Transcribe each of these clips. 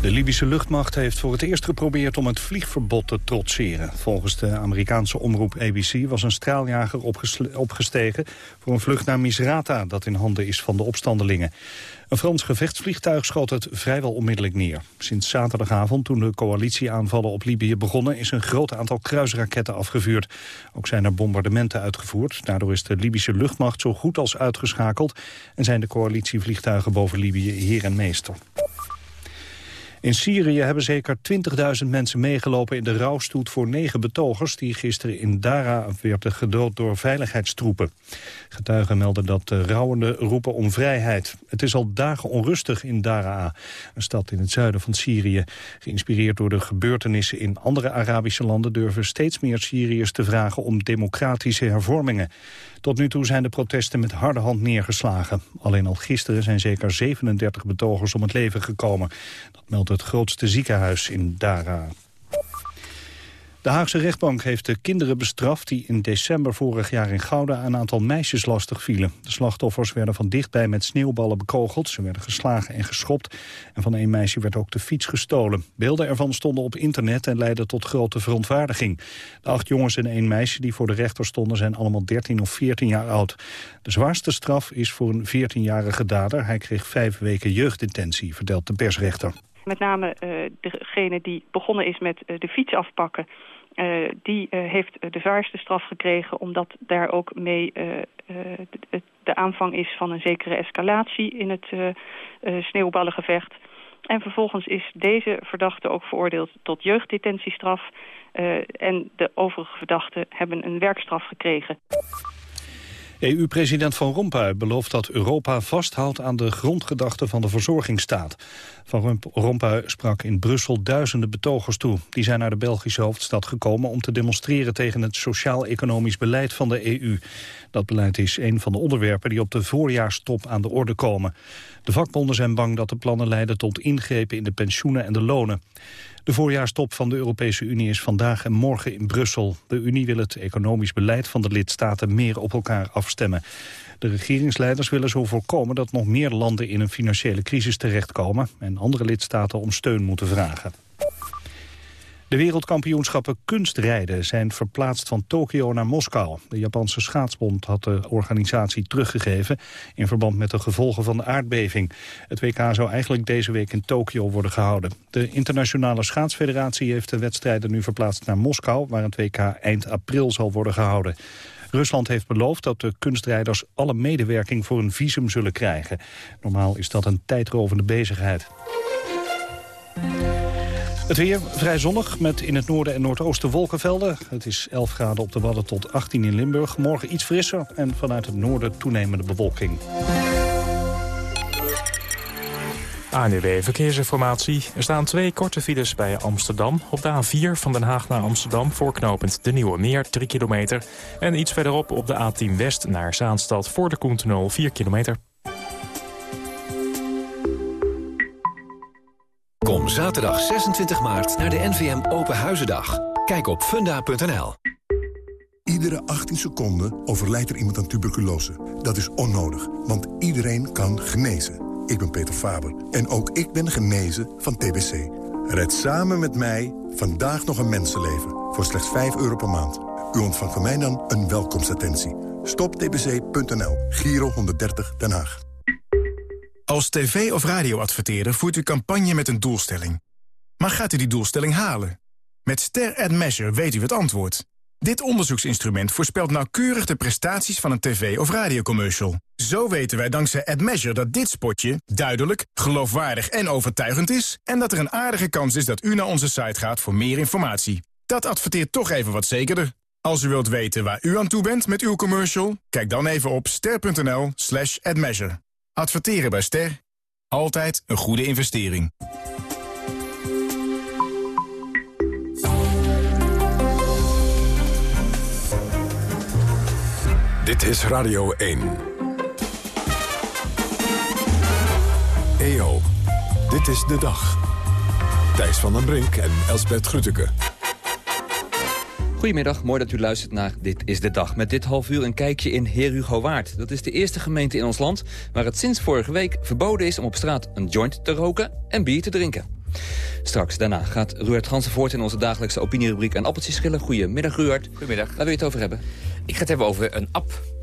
De Libische luchtmacht heeft voor het eerst geprobeerd om het vliegverbod te trotseren. Volgens de Amerikaanse omroep ABC was een straaljager opgestegen voor een vlucht naar Misrata dat in handen is van de opstandelingen. Een Frans gevechtsvliegtuig schoot het vrijwel onmiddellijk neer. Sinds zaterdagavond, toen de coalitieaanvallen op Libië begonnen... is een groot aantal kruisraketten afgevuurd. Ook zijn er bombardementen uitgevoerd. Daardoor is de Libische luchtmacht zo goed als uitgeschakeld... en zijn de coalitievliegtuigen boven Libië heer en meester. In Syrië hebben zeker 20.000 mensen meegelopen in de rouwstoet voor negen betogers die gisteren in Dara werden gedood door veiligheidstroepen. Getuigen melden dat de rouwenden roepen om vrijheid. Het is al dagen onrustig in Daraa, een stad in het zuiden van Syrië. Geïnspireerd door de gebeurtenissen in andere Arabische landen durven steeds meer Syriërs te vragen om democratische hervormingen. Tot nu toe zijn de protesten met harde hand neergeslagen. Alleen al gisteren zijn zeker 37 betogers om het leven gekomen. Dat meldt het grootste ziekenhuis in Dara. De Haagse rechtbank heeft de kinderen bestraft die in december vorig jaar in Gouda een aantal meisjes lastig vielen. De slachtoffers werden van dichtbij met sneeuwballen bekogeld. Ze werden geslagen en geschopt. En van een meisje werd ook de fiets gestolen. Beelden ervan stonden op internet en leidden tot grote verontwaardiging. De acht jongens en één meisje die voor de rechter stonden zijn allemaal 13 of 14 jaar oud. De zwaarste straf is voor een 14-jarige dader. Hij kreeg vijf weken jeugddetentie, vertelt de persrechter. Met name uh, degene die begonnen is met uh, de fiets afpakken uh, die heeft de zwaarste straf gekregen... omdat daar ook mee de, de, aanvang is van een zekere escalatie in het sneeuwballengevecht. En vervolgens is deze verdachte ook veroordeeld tot jeugddetentiestraf... en de overige verdachten hebben een werkstraf gekregen. EU-president Van Rompuy belooft dat Europa vasthoudt aan de grondgedachte van de verzorgingsstaat. Van Rompuy sprak in Brussel duizenden betogers toe. Die zijn naar de Belgische hoofdstad gekomen om te demonstreren tegen het sociaal-economisch beleid van de EU. Dat beleid is een van de onderwerpen die op de voorjaarstop aan de orde komen. De vakbonden zijn bang dat de plannen leiden tot ingrepen in de pensioenen en de lonen. De voorjaarstop van de Europese Unie is vandaag en morgen in Brussel. De Unie wil het economisch beleid van de lidstaten meer op elkaar afstemmen. De regeringsleiders willen zo voorkomen dat nog meer landen in een financiële crisis terechtkomen... en andere lidstaten om steun moeten vragen. De wereldkampioenschappen kunstrijden zijn verplaatst van Tokio naar Moskou. De Japanse schaatsbond had de organisatie teruggegeven... in verband met de gevolgen van de aardbeving. Het WK zou eigenlijk deze week in Tokio worden gehouden. De Internationale Schaatsfederatie heeft de wedstrijden nu verplaatst naar Moskou... waar het WK eind april zal worden gehouden. Rusland heeft beloofd dat de kunstrijders alle medewerking voor een visum zullen krijgen. Normaal is dat een tijdrovende bezigheid. Het weer vrij zonnig met in het noorden en noordoosten wolkenvelden. Het is 11 graden op de Wadden tot 18 in Limburg. Morgen iets frisser en vanuit het noorden toenemende bewolking. ANUW Verkeersinformatie. Er staan twee korte files bij Amsterdam. Op de A4 van Den Haag naar Amsterdam voorknopend de Nieuwe Meer, 3 kilometer. En iets verderop op de A10 West naar Zaanstad voor de Koentunnel, 4 kilometer. Zaterdag 26 maart naar de NVM Open Huizendag. Kijk op funda.nl. Iedere 18 seconden overlijdt er iemand aan tuberculose. Dat is onnodig, want iedereen kan genezen. Ik ben Peter Faber en ook ik ben genezen van TBC. Red samen met mij vandaag nog een mensenleven voor slechts 5 euro per maand. U ontvangt van mij dan een welkomstattentie. Stoptbc.nl, Giro 130 Den Haag. Als tv- of radioadverteerder voert u campagne met een doelstelling. Maar gaat u die doelstelling halen? Met Ster Ad Measure weet u het antwoord. Dit onderzoeksinstrument voorspelt nauwkeurig de prestaties van een tv- of radiocommercial. Zo weten wij dankzij AdMeasure dat dit spotje duidelijk, geloofwaardig en overtuigend is... en dat er een aardige kans is dat u naar onze site gaat voor meer informatie. Dat adverteert toch even wat zekerder. Als u wilt weten waar u aan toe bent met uw commercial... kijk dan even op ster.nl slash admeasure. Adverteren bij Ster. Altijd een goede investering. Dit is Radio 1. EO, dit is de dag. Thijs van den Brink en Elsbert Grütke. Goedemiddag, mooi dat u luistert naar Dit is de Dag. Met dit half uur een kijkje in Heer Hugo Waard. Dat is de eerste gemeente in ons land waar het sinds vorige week verboden is... om op straat een joint te roken en bier te drinken. Straks daarna gaat Ruud Gansen voort in onze dagelijkse opinierubriek... en appeltjes schillen. Goedemiddag, Ruud. Goedemiddag. Waar wil je het over hebben? Ik ga het hebben over een app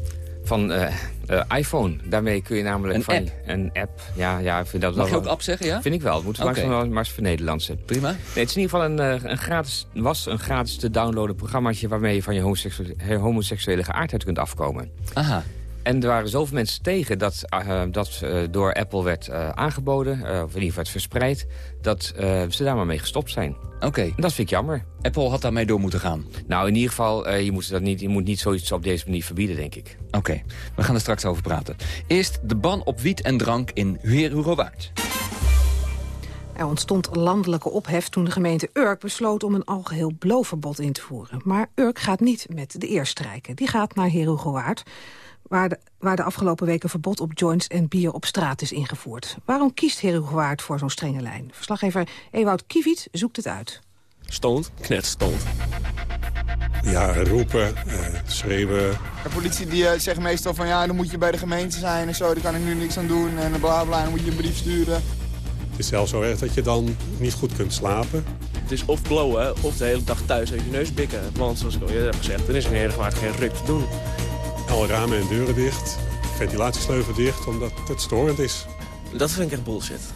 van uh, uh, iPhone. Daarmee kun je namelijk... Een van, app? Een app, ja. ja ik vind dat Mag je wel, ook app zeggen, ja? Vind ik wel. Het moet Oké. okay. maar eens voor Nederlandse. Prima. Nee, het is in ieder geval een, uh, een gratis, was een gratis te downloaden programmaatje... waarmee je van je homoseksuele, homoseksuele geaardheid kunt afkomen. Aha. En er waren zoveel mensen tegen dat uh, dat uh, door Apple werd uh, aangeboden... of in ieder geval werd verspreid, dat ze daar maar mee gestopt zijn. Oké. Okay. Dat vind ik jammer. Apple had daarmee door moeten gaan. Nou, in ieder geval, je, moet dat niet, je moet niet zoiets op deze manier verbieden, denk ik. Oké, okay. we gaan er straks over praten. Eerst de ban op wiet en drank in Heer Hugo Waard. Er ontstond landelijke ophef toen de gemeente Urk besloot om een algeheel bloofverbod in te voeren. Maar Urk gaat niet met de eer strijken. Die gaat naar Heer Hugo Waard waar de, waar de afgelopen weken verbod op joints en bier op straat is ingevoerd. Waarom kiest Herugewaard voor zo'n strenge lijn? Verslaggever Ewout Kiviet zoekt het uit. Stond, knet stond. Ja, roepen, uh, schreeuwen. De politie die uh, zegt meestal van ja, dan moet je bij de gemeente zijn en zo, daar kan ik nu niks aan doen en bla bla, dan moet je een brief sturen. Het is zelfs zo erg dat je dan niet goed kunt slapen. Het is of blowen of de hele dag thuis uit je neus bikken. Want zoals ik al eerder heb gezegd, er is in Herugewaard geen ruk te doen. Alle ramen en deuren dicht, ventilatiesleuven dicht, omdat het storend is. Dat vind ik echt bullshit.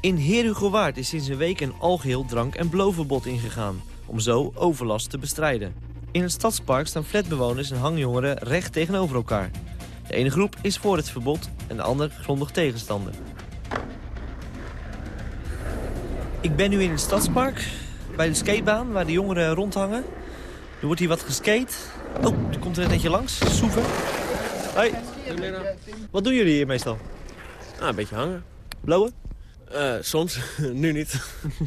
In Herugewaard is sinds een week een algeheel drank- en bloofverbod ingegaan... om zo overlast te bestrijden. In het stadspark staan flatbewoners en hangjongeren recht tegenover elkaar. De ene groep is voor het verbod en de andere grondig tegenstander. Ik ben nu in het stadspark, bij de skatebaan waar de jongeren rondhangen. Er wordt hier wat geskate. Oh, er komt er een netje langs. Soeven. Hoi. Wat doen jullie hier meestal? Ah, een beetje hangen. Blowen? Uh, soms, nu niet.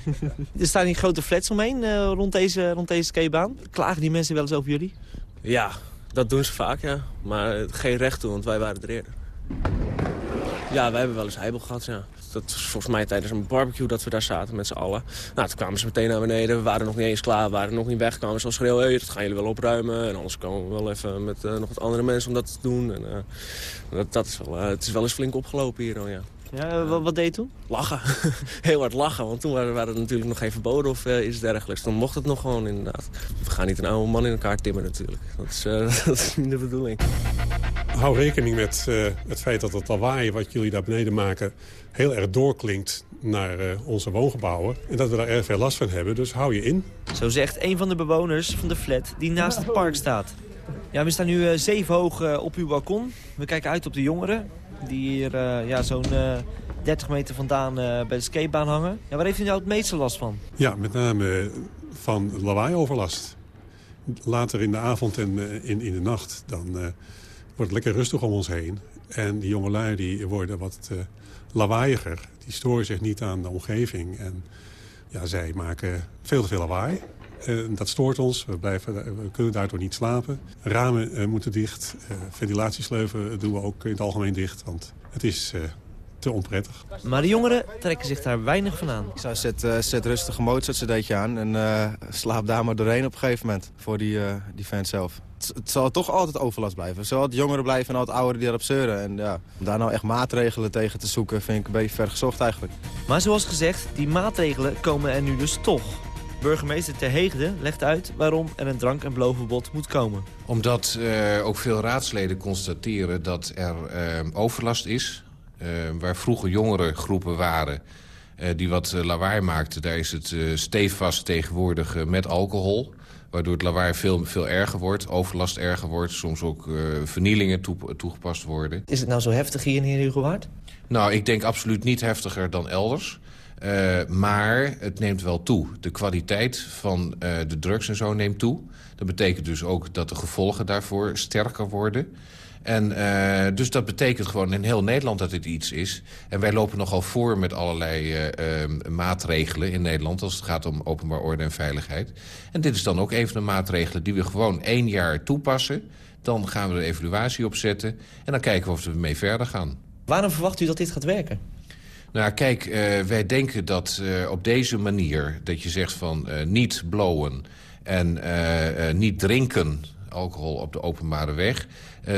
er staan hier grote flats omheen uh, rond, deze, rond deze skatebaan. Klagen die mensen wel eens over jullie? Ja, dat doen ze vaak, ja. Maar geen recht toe, want wij waren er eerder. Ja, wij hebben wel eens heibel gehad, ja. Dat was volgens mij tijdens een barbecue dat we daar zaten met z'n allen. Nou, toen kwamen ze meteen naar beneden. We waren nog niet eens klaar, we waren nog niet weg. Kwamen ze al schreeuwen, hey, dat gaan jullie wel opruimen. En anders komen we wel even met uh, nog wat andere mensen om dat te doen. En, uh, dat, dat is wel, uh, het is wel eens flink opgelopen hier dan, ja. Ja, wat, wat deed je toen? Lachen. Heel hard lachen, want toen waren, waren er natuurlijk nog geen verboden of uh, iets dergelijks. Dan mocht het nog gewoon inderdaad. We gaan niet een oude man in elkaar timmen natuurlijk. Dat is, uh, dat is niet de bedoeling. Hou rekening met uh, het feit dat het lawaai wat jullie daar beneden maken... heel erg doorklinkt naar onze woongebouwen. En dat we daar erg veel last van hebben, dus hou je in. Zo zegt een van de bewoners van de flat die naast het park staat. Ja, we staan nu zeven hoog op uw balkon. We kijken uit op de jongeren die hier uh, ja, zo'n uh, 30 meter vandaan uh, bij de skatebaan hangen. Ja, waar heeft u nou het meeste last van? Ja, met name van lawaaioverlast. Later in de avond en in, in de nacht, dan wordt lekker rustig om ons heen. En die jongelui die worden wat lawaaiiger. Die storen zich niet aan de omgeving. En ja, zij maken veel te veel lawaai. Uh, dat stoort ons. We, blijven, we kunnen daardoor niet slapen. Ramen uh, moeten dicht. Uh, ventilatiesleuven doen we ook in het algemeen dicht. Want het is te onprettig. Maar de jongeren trekken zich daar weinig van aan. Ik zou zet, zet rustig een motorcd'tje aan en slaap daar maar doorheen op een gegeven moment. Voor die, die fans zelf. Het, het, zal toch altijd overlast blijven. Zo het jongeren blijven en altijd ouderen die erop zeuren. En ja, om daar nou echt maatregelen tegen te zoeken vind ik een beetje vergezocht eigenlijk. Maar zoals gezegd, die maatregelen komen er nu dus toch. Burgemeester Ter Heegde legt uit waarom er een drank- en bloofverbod moet komen. Omdat uh, ook veel raadsleden constateren dat er uh, overlast is. Uh, waar vroeger jongere groepen waren die wat lawaai maakten... daar is het stevast tegenwoordig met alcohol. Waardoor het lawaai veel, veel erger wordt, overlast erger wordt. Soms ook vernielingen toe, toegepast worden. Is het nou zo heftig hier in Heer Hugowaard? Nou, ik denk absoluut niet heftiger dan elders. Uh, maar het neemt wel toe. De kwaliteit van uh, de drugs en zo neemt toe. Dat betekent dus ook dat de gevolgen daarvoor sterker worden. En uh, dus dat betekent gewoon in heel Nederland dat dit iets is. En wij lopen nogal voor met allerlei maatregelen in Nederland... als het gaat om openbaar orde en veiligheid. En dit is dan ook een van de maatregelen die we gewoon één jaar toepassen. Dan gaan we er evaluatie op zetten. En dan kijken we of we ermee verder gaan. Waarom verwacht u dat dit gaat werken? Nou, kijk, uh, wij denken dat op deze manier... dat je zegt van niet blowen en niet drinken alcohol op de openbare weg...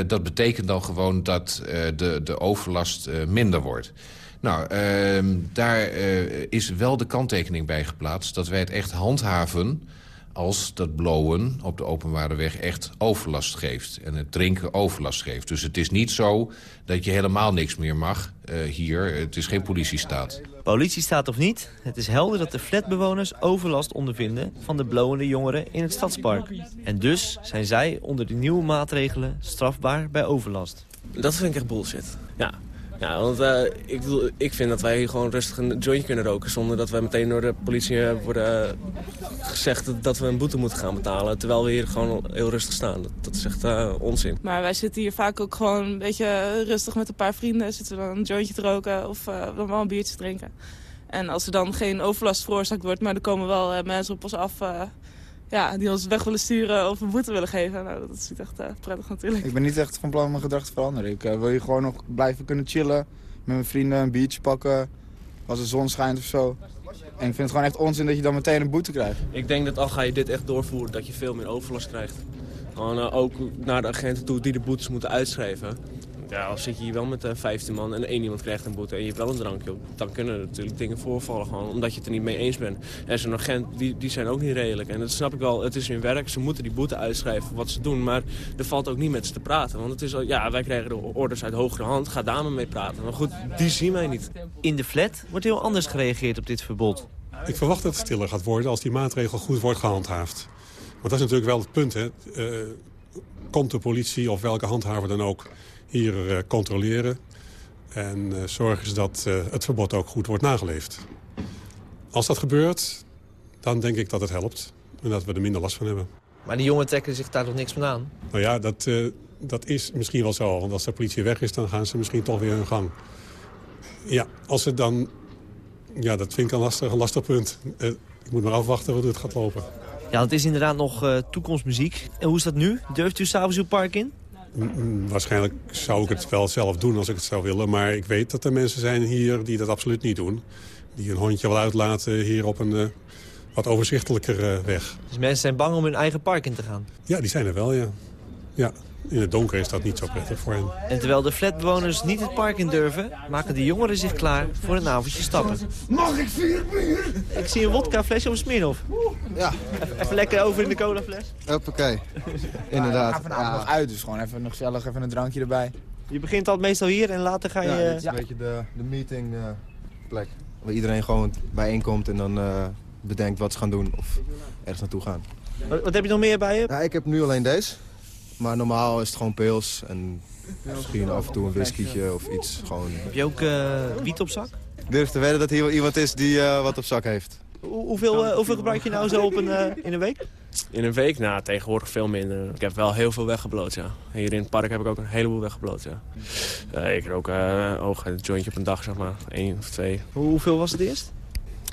dat betekent dan gewoon dat de, de overlast minder wordt. Nou, ehm, daar is wel de kanttekening bij geplaatst... dat wij het echt handhaven als dat blowen op de openbare weg echt overlast geeft. En het drinken overlast geeft. Dus het is niet zo dat je helemaal niks meer mag hier. Het is geen politiestaat. Politiestaat of niet, het is helder dat de flatbewoners overlast ondervinden... van de blowende jongeren in het stadspark. En dus zijn zij onder de nieuwe maatregelen strafbaar bij overlast. Dat vind ik echt bullshit. Ja, ja, want uh, ik, ik vind dat wij hier gewoon rustig een jointje kunnen roken... zonder dat wij meteen door de politie eh, worden uh, gezegd dat we een boete moeten gaan betalen. Terwijl we hier gewoon heel rustig staan. Dat, is echt uh, onzin. Maar wij zitten hier vaak ook gewoon een beetje rustig met een paar vrienden. Zitten we dan een jointje te roken of dan wel een biertje te drinken. En als er dan geen overlast veroorzaakt wordt... maar er komen wel mensen op ons af ja, die ons weg willen sturen of een boete willen geven. Nou, dat is niet echt uh, prettig natuurlijk. Ik ben niet echt van plan mijn gedrag te veranderen. Ik uh, wil hier gewoon nog blijven kunnen chillen. Met mijn vrienden een biertje pakken. Als de zon schijnt of zo. En ik vind het gewoon echt onzin dat je dan meteen een boete krijgt. Ik denk dat al ga je dit echt doorvoeren, dat je veel meer overlast krijgt. Gewoon uh, ook naar de agenten toe die de boetes moeten uitschrijven ja, als zit je hier wel met uh, eh, 15 man en één iemand krijgt een boete en je hebt wel een drankje op, dan kunnen er natuurlijk dingen voorvallen gewoon omdat je het er niet mee eens bent. En zo'n agent, die, die zijn ook niet redelijk. En dat snap ik wel, het is hun werk, ze moeten die boete uitschrijven wat ze doen, maar er valt ook niet met ze te praten. Want het is al, ja, wij krijgen de orders uit hogere hand, ga daar maar mee praten. Maar goed, die zien wij niet. In de flat wordt heel anders gereageerd op dit verbod. Ik verwacht dat het stiller gaat worden als die maatregel goed wordt gehandhaafd. Want dat is natuurlijk wel het punt, hè. Uh, komt de politie of welke handhaver dan ook hier eh, controleren. En eh, zorgen ze dat eh, het verbod ook goed wordt nageleefd. Als dat gebeurt, dan denk ik dat het helpt. En dat we er minder last van hebben. Maar die jongen trekken zich daar toch niks van aan? Nou ja, dat, dat is misschien wel zo. Want als de politie weg is, dan gaan ze misschien toch weer hun gang. Ja, als het dan... Ja, dat vind ik een lastig, een lastig punt. ik moet maar afwachten hoe het gaat lopen. Ja, het is inderdaad nog toekomstmuziek. En hoe is dat nu? Durft u s'avonds uw park in? Waarschijnlijk zou ik het wel zelf doen als ik het zou willen. Maar ik weet dat er mensen zijn hier die dat absoluut niet doen. Die een hondje wel uitlaten hier op een uh, wat overzichtelijker uh, weg. Dus mensen zijn bang om hun eigen park in te gaan? Ja, die zijn er wel, ja. Ja, in het donker is dat niet zo prettig voor hen. En terwijl de flatbewoners niet het park in durven... maken de jongeren zich klaar voor een avondje stappen. Mag ik vier bier? Ik zie een wodkaflesje of Smirnoff. Ja. Even lekker over in de colafles. Hoppakee. Inderdaad. Ja, vanavond nog uit, dus gewoon even nog gezellig even een drankje erbij. Je begint al meestal hier en later ga je... Ja, dit is een beetje de, de meetingplek. Uh, waar iedereen gewoon bijeenkomt en dan uh, bedenkt wat ze gaan doen of ergens naartoe gaan. Wat, wat heb je nog meer bij je? Ja, ik heb nu alleen deze. Maar normaal is het gewoon pils en misschien af en toe een whiskietje of iets. Gewoon. Heb je ook uh, wiet op zak? Durf te wedden dat hier wel iemand is die uh, wat op zak heeft. hoeveel, uh, hoeveel gebruik je nou zo op een, in een week? In een week? Nou, tegenwoordig veel minder. Ik heb wel heel veel weggebloot, ja. Hier in het park heb ik ook een heleboel weggebloot, ja. ik rook ook een jointje op een dag, zeg maar. Eén of twee. Hoeveel was het eerst?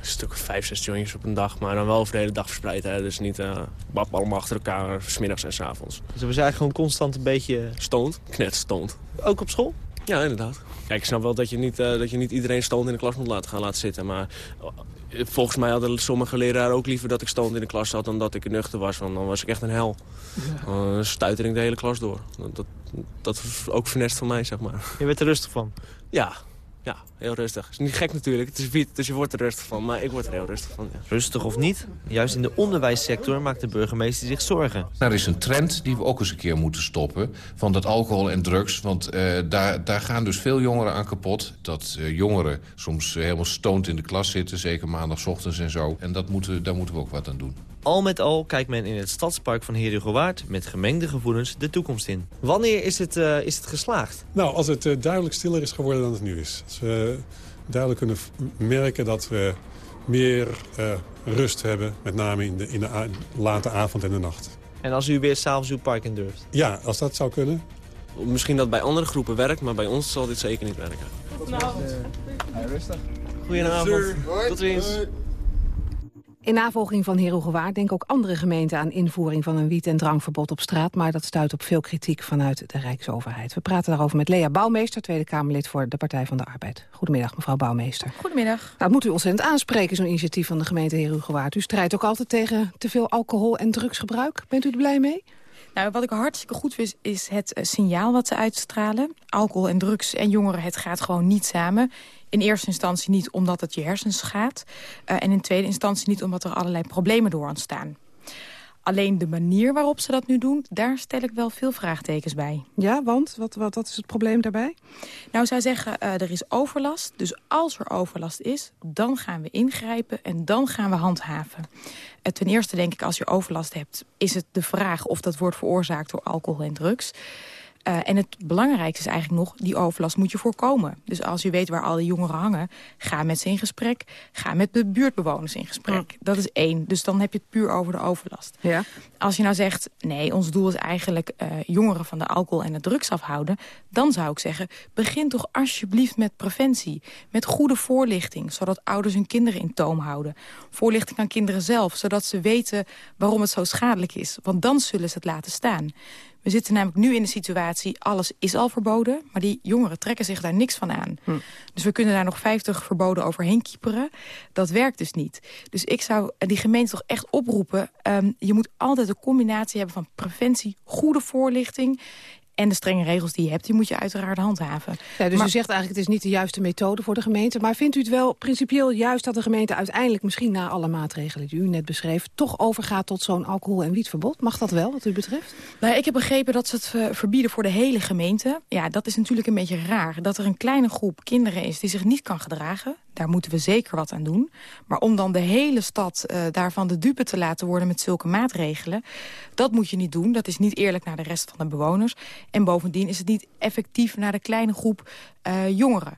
Een stuk of vijf, zes jointjes op een dag. Maar dan wel over de hele dag verspreid. Hè. Dus niet uh, bap allemaal achter elkaar, smiddags en s avonds. Dus we zijn eigenlijk gewoon constant een beetje... Stoned, knet stoned. Ook op school? Ja, inderdaad. Kijk, ik snap wel dat je niet, uh, dat je niet iedereen stoned in de klas moet laten gaan laten zitten. Maar uh, volgens mij hadden sommige leraren ook liever dat ik stoned in de klas zat... dan dat ik nuchter was, want dan was ik echt een hel. Ja. Dan stuiter ik de hele klas door. Dat, dat, dat was ook vernest van mij, zeg maar. Je werd er rustig van? Ja, ja, heel rustig. Het is niet gek natuurlijk, het is wiet, dus je wordt er rustig van. Maar ik word er heel rustig van, ja. Rustig of niet, juist in de onderwijssector maakt de burgemeester zich zorgen. Er is een trend die we ook eens een keer moeten stoppen... van dat alcohol en drugs, want uh, daar, daar gaan dus veel jongeren aan kapot. Dat uh, jongeren soms uh, helemaal stoned in de klas zitten, zeker maandagochtends en zo. En dat moeten, daar moeten we ook wat aan doen. Al met al kijkt men in het stadspark van Herugowaard met gemengde gevoelens de toekomst in. Wanneer is het, uh, is het geslaagd? Nou, als het uh, duidelijk stiller is geworden dan het nu is. Als we duidelijk kunnen merken dat we meer uh, rust hebben, met name in de, in de late avond en de nacht. En als u weer s'avonds uw park in durft? Ja, als dat zou kunnen. Misschien dat bij andere groepen werkt, maar bij ons zal dit zeker niet werken. Nou, rustig. Goedenavond. Tot ziens. In navolging van Herugewaard denken ook andere gemeenten aan invoering van een wiet- en drankverbod op straat, maar dat stuit op veel kritiek vanuit de Rijksoverheid. We praten daarover met Lea Bouwmeester, Tweede Kamerlid voor de Partij van de Arbeid. Goedemiddag, mevrouw Bouwmeester. Goedemiddag. Nou, moet u ontzettend aanspreken, zo'n initiatief van de gemeente Herugewaard. U strijdt ook altijd tegen te veel alcohol- en drugsgebruik. Bent u er blij mee? Nou, wat ik hartstikke goed vind, is het eh, signaal wat ze uitstralen. Alcohol en drugs en jongeren, het gaat gewoon niet samen. In eerste instantie niet omdat het je hersens schaadt. Uh, en in tweede instantie niet omdat er allerlei problemen door ontstaan. Alleen de manier waarop ze dat nu doen, daar stel ik wel veel vraagtekens bij. Ja, want? Wat, wat, wat is het probleem daarbij? Nou, zij zeggen, uh, er is overlast. Dus als er overlast is, dan gaan we ingrijpen en dan gaan we handhaven. Uh, ten eerste denk ik, als je overlast hebt, is het de vraag of dat wordt veroorzaakt door alcohol en drugs. Uh, en het belangrijkste is eigenlijk nog, die overlast moet je voorkomen. Dus als je weet waar al die jongeren hangen, ga met ze in gesprek. Ga met de buurtbewoners in gesprek. Ja. Dat is één. Dus dan heb je het puur over de overlast. Ja. Als je nou zegt, nee, ons doel is eigenlijk uh, jongeren van de alcohol en de drugs afhouden. Dan zou ik zeggen, begin toch alsjeblieft met preventie. Met goede voorlichting, zodat ouders hun kinderen in toom houden. Voorlichting aan kinderen zelf, zodat ze weten waarom het zo schadelijk is. Want dan zullen ze het laten staan. We zitten namelijk nu in de situatie, alles is al verboden... maar die jongeren trekken zich daar niks van aan. Hm. Dus we kunnen daar nog 50 verboden overheen kieperen. Dat werkt dus niet. Dus ik zou die gemeente toch echt oproepen... Um, je moet altijd een combinatie hebben van preventie, goede voorlichting... En de strenge regels die je hebt, die moet je uiteraard handhaven. Ja, dus maar, u zegt eigenlijk, het is niet de juiste methode voor de gemeente. Maar vindt u het wel principieel juist dat de gemeente uiteindelijk... misschien na alle maatregelen die u net beschreef... toch overgaat tot zo'n alcohol- en wietverbod? Mag dat wel, wat u betreft? Nou, ik heb begrepen dat ze het verbieden voor de hele gemeente. Ja, dat is natuurlijk een beetje raar. Dat er een kleine groep kinderen is die zich niet kan gedragen... Daar moeten we zeker wat aan doen. Maar om dan de hele stad uh, daarvan de dupe te laten worden met zulke maatregelen... dat moet je niet doen. Dat is niet eerlijk naar de rest van de bewoners. En bovendien is het niet effectief naar de kleine groep uh, jongeren.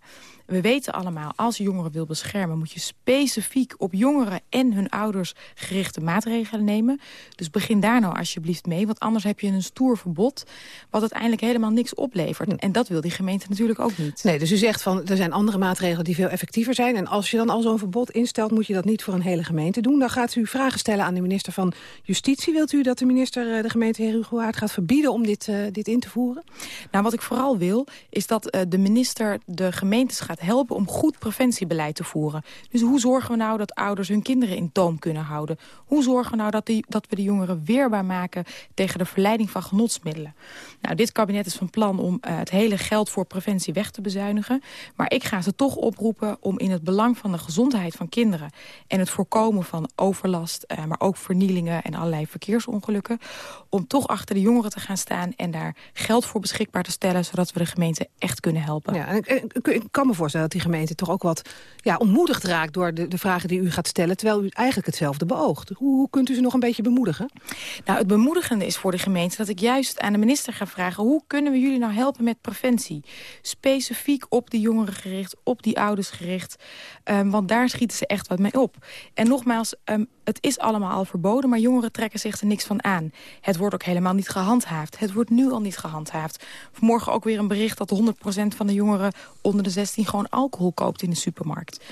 We weten allemaal, als je jongeren wil beschermen... moet je specifiek op jongeren en hun ouders gerichte maatregelen nemen. Dus begin daar nou alsjeblieft mee. Want anders heb je een stoer verbod... wat uiteindelijk helemaal niks oplevert. En dat wil die gemeente natuurlijk ook niet. Nee, dus u zegt van er zijn andere maatregelen die veel effectiever zijn. En als je dan al zo'n verbod instelt... moet je dat niet voor een hele gemeente doen. Dan gaat u vragen stellen aan de minister van Justitie. Wilt u dat de minister de gemeente Herugoaard gaat verbieden... om dit, uh, dit in te voeren? Nou, wat ik vooral wil, is dat uh, de minister de gemeentes gaat helpen om goed preventiebeleid te voeren. Dus hoe zorgen we nou dat ouders hun kinderen in toom kunnen houden? Hoe zorgen we nou dat, die, dat we de jongeren weerbaar maken tegen de verleiding van genotsmiddelen? Nou, dit kabinet is van plan om uh, het hele geld voor preventie weg te bezuinigen. Maar ik ga ze toch oproepen om in het belang van de gezondheid van kinderen... en het voorkomen van overlast, uh, maar ook vernielingen en allerlei verkeersongelukken... om toch achter de jongeren te gaan staan en daar geld voor beschikbaar te stellen... zodat we de gemeente echt kunnen helpen. Ja, ik, ik, ik kan me voorstellen dat die gemeente toch ook wat ja, ontmoedigd raakt... door de, de vragen die u gaat stellen, terwijl u eigenlijk hetzelfde beoogt. Hoe, kunt u ze nog een beetje bemoedigen? Nou, het bemoedigende is voor de gemeente dat ik juist aan de minister ga vragen... hoe kunnen we jullie nou helpen met preventie? Specifiek op die jongeren gericht, op die ouders gericht. Um, want daar schieten ze echt wat mee op. En nogmaals, um, het is allemaal al verboden... maar jongeren trekken zich er niks van aan. Het wordt ook helemaal niet gehandhaafd. Het wordt nu al niet gehandhaafd. Vanmorgen ook weer een bericht dat 100% van de jongeren onder de 16 gewoon alcohol koopt in de supermarkt.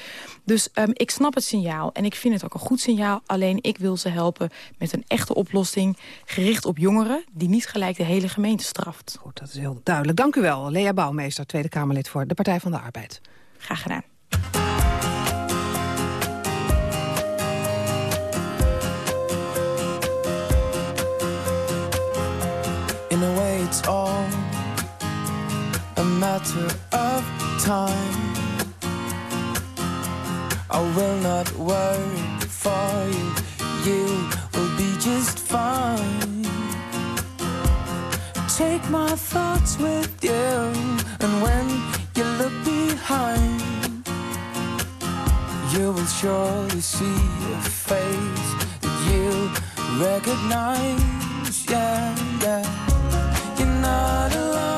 Dus um, ik snap het signaal en ik vind het ook een goed signaal. Alleen ik wil ze helpen met een echte oplossing... gericht op jongeren die niet gelijk de hele gemeente straft. Goed, dat is heel duidelijk. Dank u wel, Lea Bouwmeester, Tweede Kamerlid voor de Partij van de Arbeid. Graag gedaan. It's all a matter of time. I will not worry for you. You will be just fine. Take my thoughts with you And when you look behind You will surely see a face That you recognize. Yeah, yeah not alone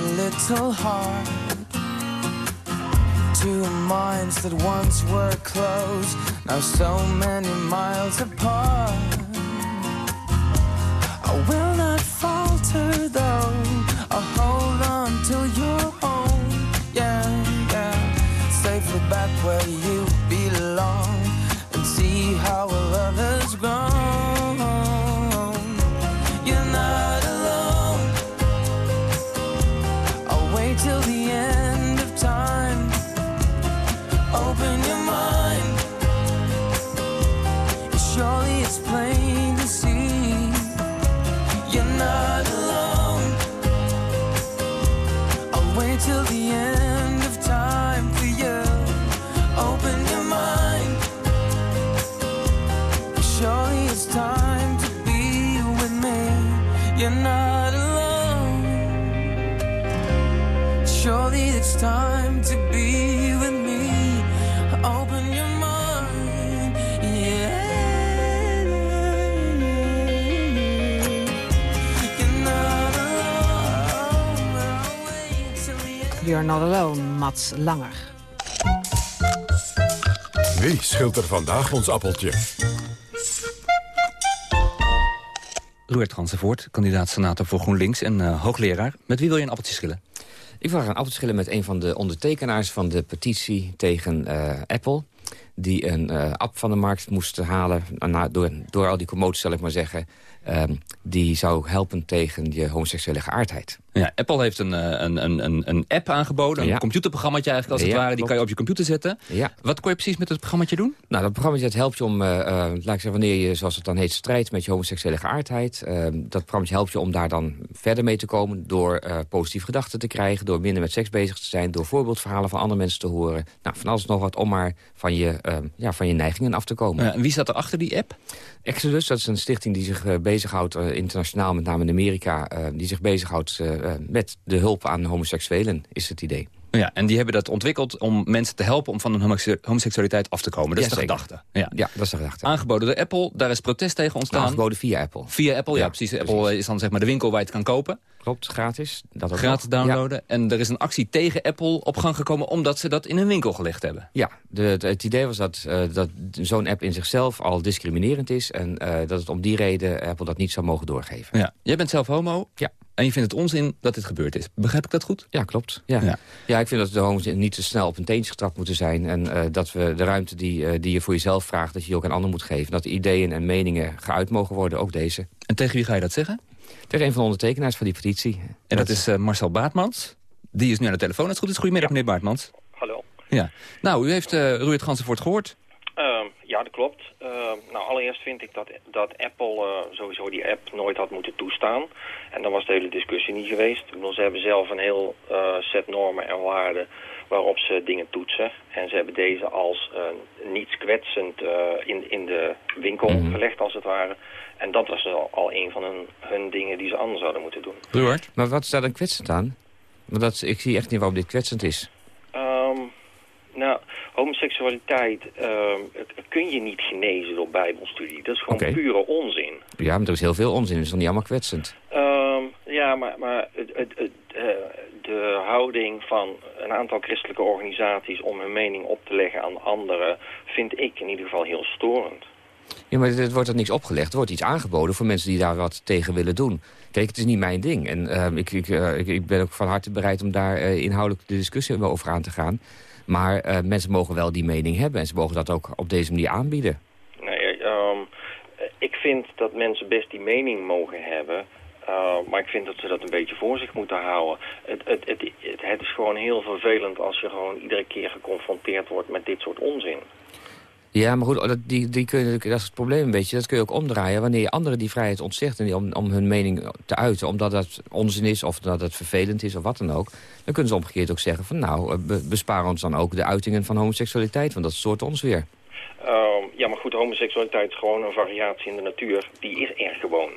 a little hard. Two minds that once were close, now so many miles apart. I will not falter though. You're not alone, Mats Langer. Wie schilt er vandaag ons appeltje? Roert Gansenvoort, kandidaat senator voor GroenLinks en eh, hoogleraar. Met wie wil je een appeltje schillen? Ik wil graag een appeltje schillen met een van de ondertekenaars van de petitie tegen eh, Apple. Die een eh, app van de markt moest halen, door, door al die commoties zal ik maar zeggen. Ehm, die zou helpen tegen je homoseksuele geaardheid. Ja, Apple heeft een, eh, een, een, een, app aangeboden, Ja. een computerprogrammaatje eigenlijk als het Ja, ware. Die kan je op je computer zetten. Ja. Wat kon je precies met het programmaatje doen? Nou, dat programma dat helpt je om, eh, eh, laat ik zeggen, wanneer je, zoals het dan heet, strijdt met je homoseksuele geaardheid. eh, dat programma helpt je om daar dan verder mee te komen door eh, positieve gedachten te krijgen, door minder met seks bezig te zijn, door voorbeeldverhalen van andere mensen te horen. Nou, van alles nog wat om maar van je, eh, ja, van je neigingen af te komen. Ja, en wie zat er achter die app? Exodus, dat is een stichting die zich eh, bezighoudt, eh, internationaal, met name in Amerika, eh, die zich bezighoudt eh, eh, met de hulp aan homoseksuelen, is het idee. Ja, en die hebben dat ontwikkeld om mensen te helpen om van hun homose- homoseksualiteit af te komen. Dat is de zeker. gedachte. Ja. Ja, dat is de gedachte. Aangeboden door Apple, daar is protest tegen ontstaan. Aangeboden via Apple. Via Apple, ja, Ja, precies. Apple is dan zeg maar de winkel waar je het kan kopen. Klopt, gratis. Dat ook Gratis nog. downloaden. En er is een actie tegen Apple op gang gekomen... omdat ze dat in hun winkel gelegd hebben. Ja, de, het- het idee was dat, eh, dat zo'n app in zichzelf al discriminerend is... en eh, dat het om die reden Apple dat niet zou mogen doorgeven. Ja. Jij bent zelf homo. Ja. En je vindt het onzin dat dit gebeurd is. Begrijp ik dat goed? Ja, klopt. Ja. Ja. Ja. ik vind dat de homo's niet te snel op een teentje getrapt moeten zijn... en eh, dat we de ruimte die, eh, die je voor jezelf vraagt... dat je die ook aan anderen moet geven. Dat de ideeën en meningen geuit mogen worden, ook deze. En tegen wie ga je dat zeggen? Tegen een van de ondertekenaars van die petitie. En dat is eh, Marcel Baartmans. Die is nu aan de telefoon. Het is goed. is goedemiddag, meneer Baartmans. Hallo. Ja. Nou, u heeft uh, Ruud Gansenvoort gehoord. Ehm, ja, dat klopt. Ehm, nou, allereerst vind ik dat, dat Apple eh, sowieso die app nooit had moeten toestaan. En dan was de hele discussie niet geweest. Ik bedoel, ze hebben zelf een heel eh, set normen en waarden waarop ze dingen toetsen. En ze hebben deze als uh, niets kwetsend uh, in, in de winkel Mhm. gelegd, als het ware. En dat was al, al een van hun, hun dingen die ze anders zouden moeten doen. Ruud? Maar wat is daar dan kwetsend aan? Want dat, ik zie echt niet waarom dit kwetsend is. Um, nou, homoseksualiteit um, kun je niet genezen door bijbelstudie. Dat is gewoon okay. pure onzin. Ja, maar er is heel veel onzin. Het is dan niet allemaal kwetsend. Um, ja, maar, maar het, het, het, uh, de houding van een aantal christelijke organisaties... om hun mening op te leggen aan anderen... vind ik in ieder geval heel storend. Ja, maar er wordt er niks opgelegd. Er wordt iets aangeboden voor mensen die daar wat tegen willen doen. Kijk, het is niet mijn ding. En uh, ik, ik, uh, ik, ik, ben ook van harte bereid om daar uh, inhoudelijk de discussie over aan te gaan. Maar uh, mensen mogen wel die mening hebben. En ze mogen dat ook op deze manier aanbieden. Nee, um, ik vind dat mensen best die mening mogen hebben. Uh, maar ik vind dat ze dat een beetje voor zich moeten houden. Het, het, het, het, is gewoon heel vervelend als je gewoon iedere keer geconfronteerd wordt met dit soort onzin. Ja, maar goed, dat, die, die kun je, dat is het probleem een beetje. Dat kun je ook omdraaien. Wanneer je anderen die vrijheid ontzegt en om, om hun mening te uiten... omdat dat onzin is of dat het vervelend is of wat dan ook... dan kunnen ze omgekeerd ook zeggen van... nou, be, bespaar ons dan ook de uitingen van homoseksualiteit... want dat stoort ons weer. Uh, ja, maar goed, homoseksualiteit is gewoon een variatie in de natuur. Die is er gewoon.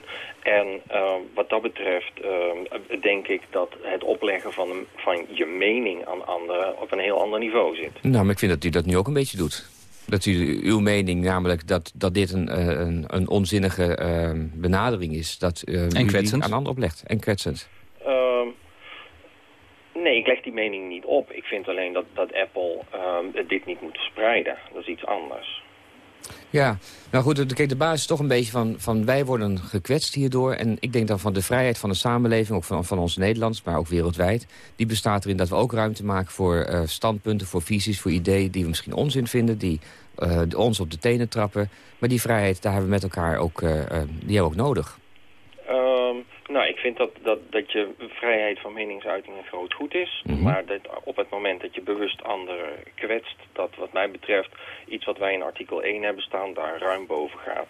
En uh, wat dat betreft uh, denk ik dat het opleggen van, van je mening aan anderen... op een heel ander niveau zit. Nou, maar ik vind dat u dat nu ook een beetje doet. Dat u uw mening, namelijk dat, dat dit een, eh, een, een onzinnige uh, benadering is... dat uh, en kwetsend. aan ander oplegt. En kwetsend. Uh, nee, ik leg die mening niet op. Ik vind alleen dat, dat Apple ehm, dit niet moet verspreiden. Dat is iets anders. Ja, nou goed, kijk, de basis is toch een beetje van, van wij worden gekwetst hierdoor. En ik denk dan van de vrijheid van de samenleving, ook van, van ons Nederlands, maar ook wereldwijd. Die bestaat erin dat we ook ruimte maken voor uh, standpunten, voor visies, voor ideeën die we misschien onzin vinden. Die uh, ons op de tenen trappen. Maar die vrijheid, daar hebben we met elkaar ook, uh, die hebben we ook nodig. Nou, ik vind dat, dat, dat je vrijheid van meningsuiting een groot goed is. Mhm. Maar dat op het moment dat je bewust anderen kwetst... dat wat mij betreft iets wat wij in artikel 1 hebben staan... daar ruim boven gaat.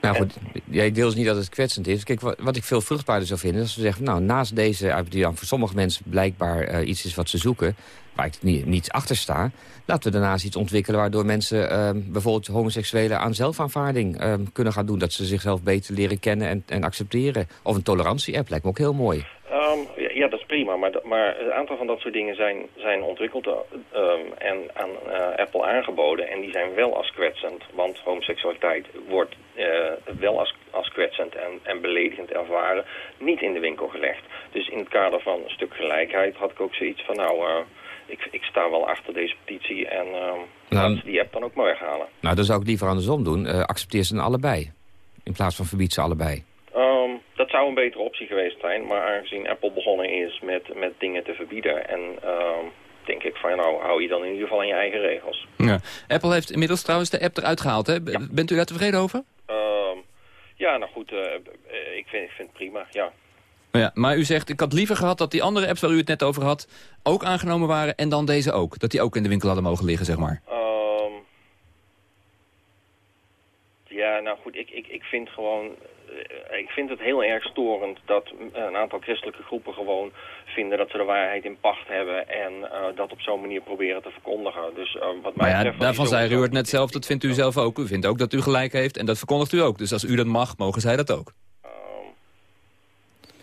Nou goed, jij deelt niet dat het kwetsend is. Kijk, wat, wat ik veel vruchtbaarder zou vinden... is als we zeggen, nou, naast deze... die dan voor sommige mensen blijkbaar uh, iets is wat ze zoeken... waar ik niet, niet achter sta... laten we daarnaast iets ontwikkelen... waardoor mensen uh, bijvoorbeeld homoseksuelen aan zelfaanvaarding uh, kunnen gaan doen. Dat ze zichzelf beter leren kennen en, en accepteren. Of een tolerantie-app lijkt me ook heel mooi. Um, ja, dat is prima. Maar, maar een aantal van dat soort dingen zijn, zijn ontwikkeld en aan uh, Apple aangeboden. En die zijn wel als kwetsend. Want homoseksualiteit wordt uh, wel als, als kwetsend en, en beledigend ervaren niet in de winkel gelegd. Dus in het kader van een stuk gelijkheid had ik ook zoiets van... nou, uh, ik, ik sta wel achter deze petitie en nou, laten ze die app dan ook maar weghalen. Nou, dan zou ik liever andersom doen. accepteer ze dan allebei. In plaats van verbied ze allebei. Um, dat zou een betere optie geweest zijn, maar aangezien Apple begonnen is met, met dingen te verbieden... en uh, denk ik van nou, hou je dan in ieder geval aan je eigen regels. Ja. Apple heeft inmiddels trouwens de app eruit gehaald, hè? Ja. Bent u daar tevreden over? Ja, nou goed, uh, ik, vind, ik vind het prima, ja. Ja, maar u zegt, ik had liever gehad dat die andere apps waar u het net over had... ook aangenomen waren en dan deze ook. Dat die ook in de winkel hadden mogen liggen, zeg maar. Um, ja, nou goed, ik, ik, ik vind gewoon ik vind het heel erg storend dat een aantal christelijke groepen gewoon vinden dat ze de waarheid in pacht hebben en uh, dat op zo'n manier proberen te verkondigen. Dus uh, wat mij maar ja, betreft, daarvan zei het net zelf, dat vindt u zelf ook. U vindt ook dat u gelijk heeft en dat verkondigt u ook. Dus als u dat mag, mogen zij dat ook.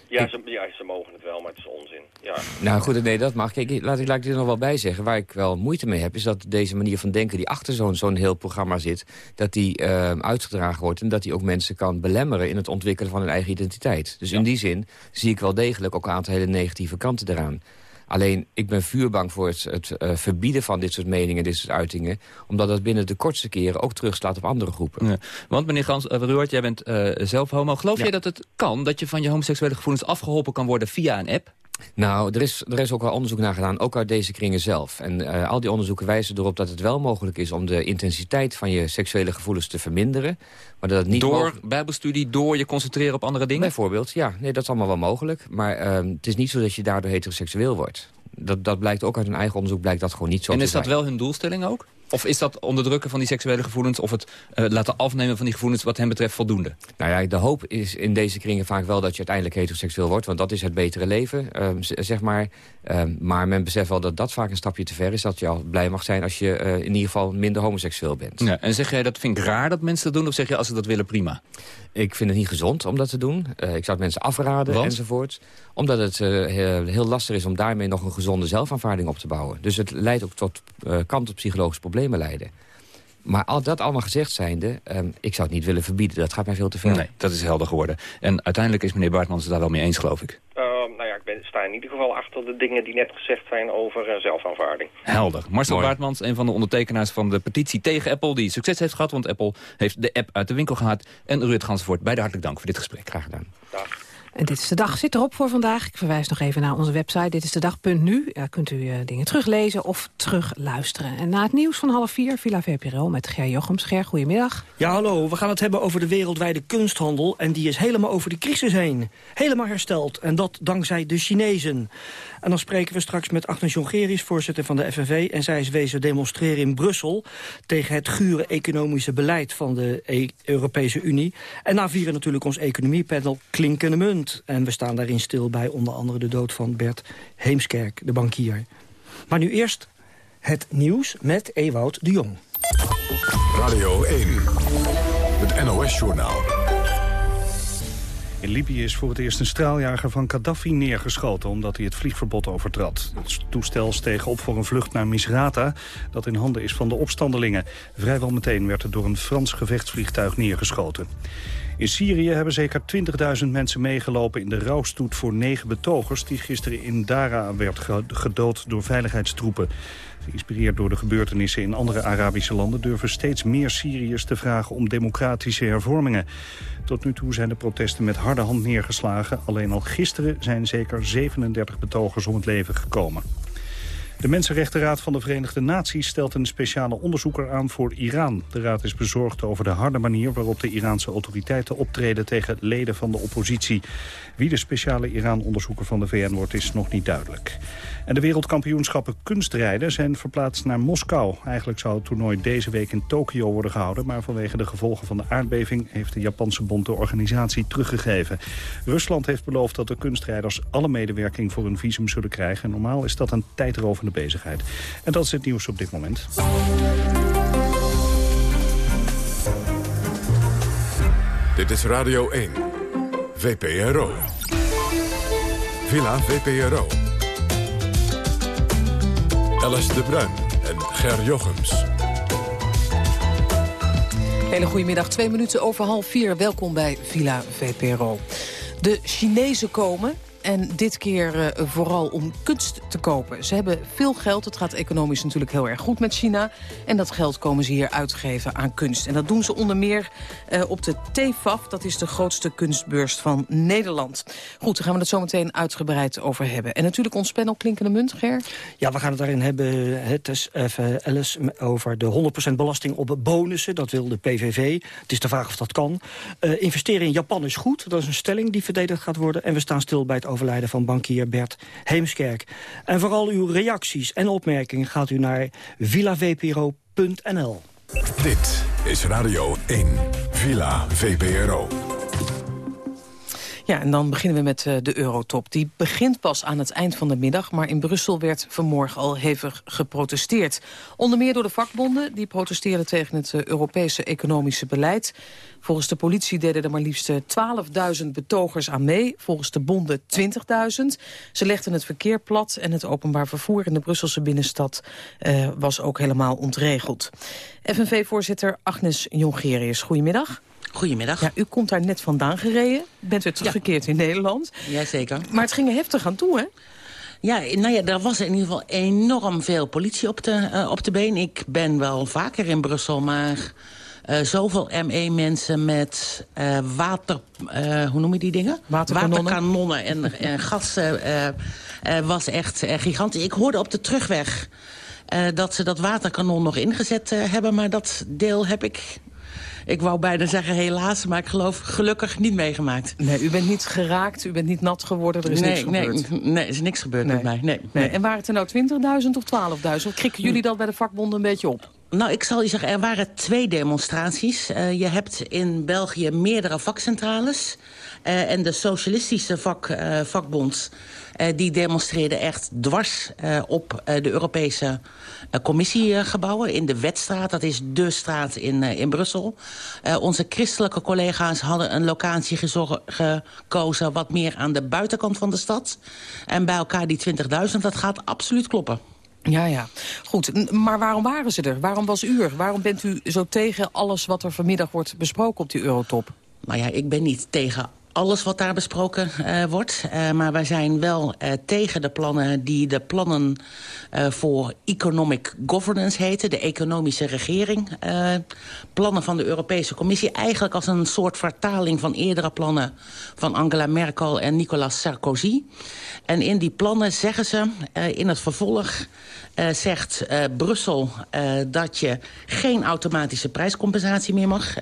Ja, ze, ja, ze mogen het wel, maar het is onzin. Ja. Nou goed, nee, dat mag. Kijk, laat ik, laat ik er nog wel bij zeggen. Waar ik wel moeite mee heb, is dat deze manier van denken... die achter zo'n zo'n heel programma zit, dat die uh, uitgedragen wordt... en dat die ook mensen kan belemmeren in het ontwikkelen van hun eigen identiteit. Dus ja. in die zin zie ik wel degelijk ook een aantal hele negatieve kanten eraan. Alleen, ik ben vuurbang voor het, het uh, verbieden van dit soort meningen, dit soort uitingen. Omdat dat binnen de kortste keren ook terugslaat op andere groepen. Ja. Want meneer Gans, uh, jij bent uh, zelf homo. Geloof ja. jij dat het kan, dat je van je homoseksuele gevoelens afgeholpen kan worden via een app? Nou, er is, er is ook wel onderzoek naar gedaan, ook uit deze kringen zelf. En uh, al die onderzoeken wijzen erop dat het wel mogelijk is... om de intensiteit van je seksuele gevoelens te verminderen. Maar dat het niet door bijbelstudie, door je concentreren op andere dingen? Bijvoorbeeld, ja. Nee, dat is allemaal wel mogelijk. Maar uh, het is niet zo dat je daardoor heteroseksueel wordt. Dat, dat blijkt ook uit hun eigen onderzoek, blijkt dat gewoon niet zo En is dat wel hun doelstelling ook? Of is dat onderdrukken van die seksuele gevoelens... of het uh, laten afnemen van die gevoelens wat hen betreft voldoende? Nou ja, de hoop is in deze kringen vaak wel dat je uiteindelijk heteroseksueel wordt. Want dat is het betere leven, uh, zeg maar. Uh, maar men beseft wel dat dat vaak een stapje te ver is. Dat je al blij mag zijn als je uh, in ieder geval minder homoseksueel bent. Ja, en zeg jij dat vind ik raar dat mensen dat doen? Of zeg je als ze dat willen prima? Ik vind het niet gezond om dat te doen. Uh, ik zou het mensen afraden Want? enzovoort. Omdat het uh, heel, lastig is om daarmee nog een gezonde zelfaanvaarding op te bouwen. Dus het leidt ook tot uh, kant op psychologische problemen leiden. Maar al dat allemaal gezegd zijnde, um, ik zou het niet willen verbieden. Dat gaat mij veel te ver. Nee, dat is helder geworden. En uiteindelijk is meneer Bartmans het daar wel mee eens, geloof ik. Uh, nou ja, ik ben, sta in ieder geval achter de dingen die net gezegd zijn over uh, zelfaanvaarding. Helder. Marcel Mooi. Baartmans, een van de ondertekenaars van de petitie tegen Apple... die succes heeft gehad, want Apple heeft de app uit de winkel gehaald. En Ruud Gansvoort, beide hartelijk dank voor dit gesprek. Graag gedaan. Dag. En dit is de dag zit erop voor vandaag. Ik verwijs nog even naar onze website. Dit is de dag.nu. Daar kunt u uh, dingen teruglezen of terugluisteren. En na het nieuws van half vier, Villa VPRO met Ger Jochems. Ger, goedemiddag. Ja, hallo. We gaan het hebben over de wereldwijde kunsthandel. En die is helemaal over de crisis heen. Helemaal hersteld. En dat dankzij de Chinezen. En dan spreken we straks met Agnes Jongerius, voorzitter van de FNV. En zij is wezen demonstreren in Brussel... tegen het gure economische beleid van de e Europese Unie. En na vieren natuurlijk ons economiepanel Klinkende Munt. En we staan daarin stil bij onder andere de dood van Bert Heemskerk, de bankier. Maar nu eerst het nieuws met Ewout de Jong. Radio 1, het NOS-journaal. In Libië is voor het eerst een straaljager van Gaddafi neergeschoten... omdat hij het vliegverbod overtrad. Het toestel steeg op voor een vlucht naar Misrata... dat in handen is van de opstandelingen. Vrijwel meteen werd er door een Frans gevechtsvliegtuig neergeschoten. In Syrië hebben zeker 20.000 mensen meegelopen in de rouwstoet voor negen betogers... die gisteren in Dara werd gedood door veiligheidstroepen. Geïnspireerd door de gebeurtenissen in andere Arabische landen... durven steeds meer Syriërs te vragen om democratische hervormingen. Tot nu toe zijn de protesten met harde hand neergeslagen. Alleen al gisteren zijn zeker 37 betogers om het leven gekomen. De Mensenrechtenraad van de Verenigde Naties stelt een speciale onderzoeker aan voor Iran. De raad is bezorgd over de harde manier waarop de Iraanse autoriteiten optreden tegen leden van de oppositie. Wie de speciale Iran-onderzoeker van de VN wordt is nog niet duidelijk. En de wereldkampioenschappen kunstrijden zijn verplaatst naar Moskou. Eigenlijk zou het toernooi deze week in Tokio worden gehouden... maar vanwege de gevolgen van de aardbeving heeft de Japanse bond de organisatie teruggegeven. Rusland heeft beloofd dat de kunstrijders alle medewerking voor een visum zullen krijgen. En normaal is dat een tijdrovende bezigheid. En dat is het nieuws op dit moment. Dit is Radio 1. VPRO. Villa VPRO. Alice de Bruin en Ger Jochems. Hele goedemiddag, twee minuten over half vier. Welkom bij Villa VPRO. De Chinezen komen en dit keer uh, vooral om kunst te kopen. Ze hebben veel geld, het gaat economisch natuurlijk heel erg goed met China. En dat geld komen ze hier uitgeven aan kunst. En dat doen ze onder meer uh, op de TFAF, dat is de grootste kunstbeurs van Nederland. Goed, daar gaan we het zo meteen uitgebreid over hebben. En natuurlijk ons panel Klinkende Munt, Ger. Ja, we gaan het daarin hebben, het is even Alice, over de 100% belasting op bonussen. Dat wil de PVV. Het is de vraag of dat kan. Investeren in Japan is goed, dat is een stelling die verdedigd gaat worden. En we staan stil bij het overlijden van bankier Bert Heemskerk. En vooral uw reacties en opmerkingen gaat u naar villavpro.nl. Dit is Radio 1, Villa VPRO. Ja, en dan beginnen we met uh, de eurotop. Die begint pas aan het eind van de middag... maar in Brussel werd vanmorgen al hevig geprotesteerd. Onder meer door de vakbonden. Die protesteerden tegen het uh, Europese economische beleid. Volgens de politie deden er maar liefst 12.000 betogers aan mee. Volgens de bonden 20.000. Ze legden het verkeer plat en het openbaar vervoer in de Brusselse binnenstad was ook helemaal ontregeld. FNV-voorzitter Agnes Jongerius, goedemiddag. Goedemiddag. Ja, u komt daar net vandaan gereden. Bent weer teruggekeerd ja. in Nederland. Jazeker. Maar het ging er heftig aan toe, hè? Ja, nou ja, daar was in ieder geval enorm veel politie op de, uh, op de been. Ik ben wel vaker in Brussel, maar uh, zoveel ME-mensen met uh, water... Uh, hoe noem je die dingen? Waterkanonnen. Waterkanonnen en, en gas was echt gigantisch. Ik hoorde op de terugweg dat ze dat waterkanon nog ingezet hebben... maar dat deel heb ik ik wou bijna zeggen helaas, maar ik geloof gelukkig niet meegemaakt. Nee, u bent niet geraakt, u bent niet nat geworden, er is nee, niks gebeurd. Nee, nee, er is niks gebeurd nee. met mij. Nee, nee. En waren het er nou 20.000 of 12.000? Krikken jullie dat bij de vakbonden een beetje op? Nou, ik zal je zeggen, er waren twee demonstraties. Uh, je hebt in België meerdere vakcentrales. Uh, en de socialistische vak, uh, vakbond... Uh, die demonstreerde echt dwars op de Europese commissiegebouwen. In de Wetstraat, dat is de straat in, in Brussel. onze christelijke collega's hadden een locatie gekozen... wat meer aan de buitenkant van de stad. En bij elkaar die 20.000, dat gaat absoluut kloppen. Ja, ja. Goed, maar waarom waren ze er? Waarom was u er? Waarom bent u zo tegen alles wat er vanmiddag wordt besproken op die Eurotop? Nou ja, ik ben niet tegen alles wat daar besproken uh, wordt. Uh, maar wij zijn wel uh, tegen de plannen die de plannen voor economic governance heten. De economische regering. plannen van de Europese Commissie. Eigenlijk als een soort vertaling van eerdere plannen van Angela Merkel en Nicolas Sarkozy. En in die plannen zeggen ze in het vervolg... Zegt Brussel dat je geen automatische prijscompensatie meer mag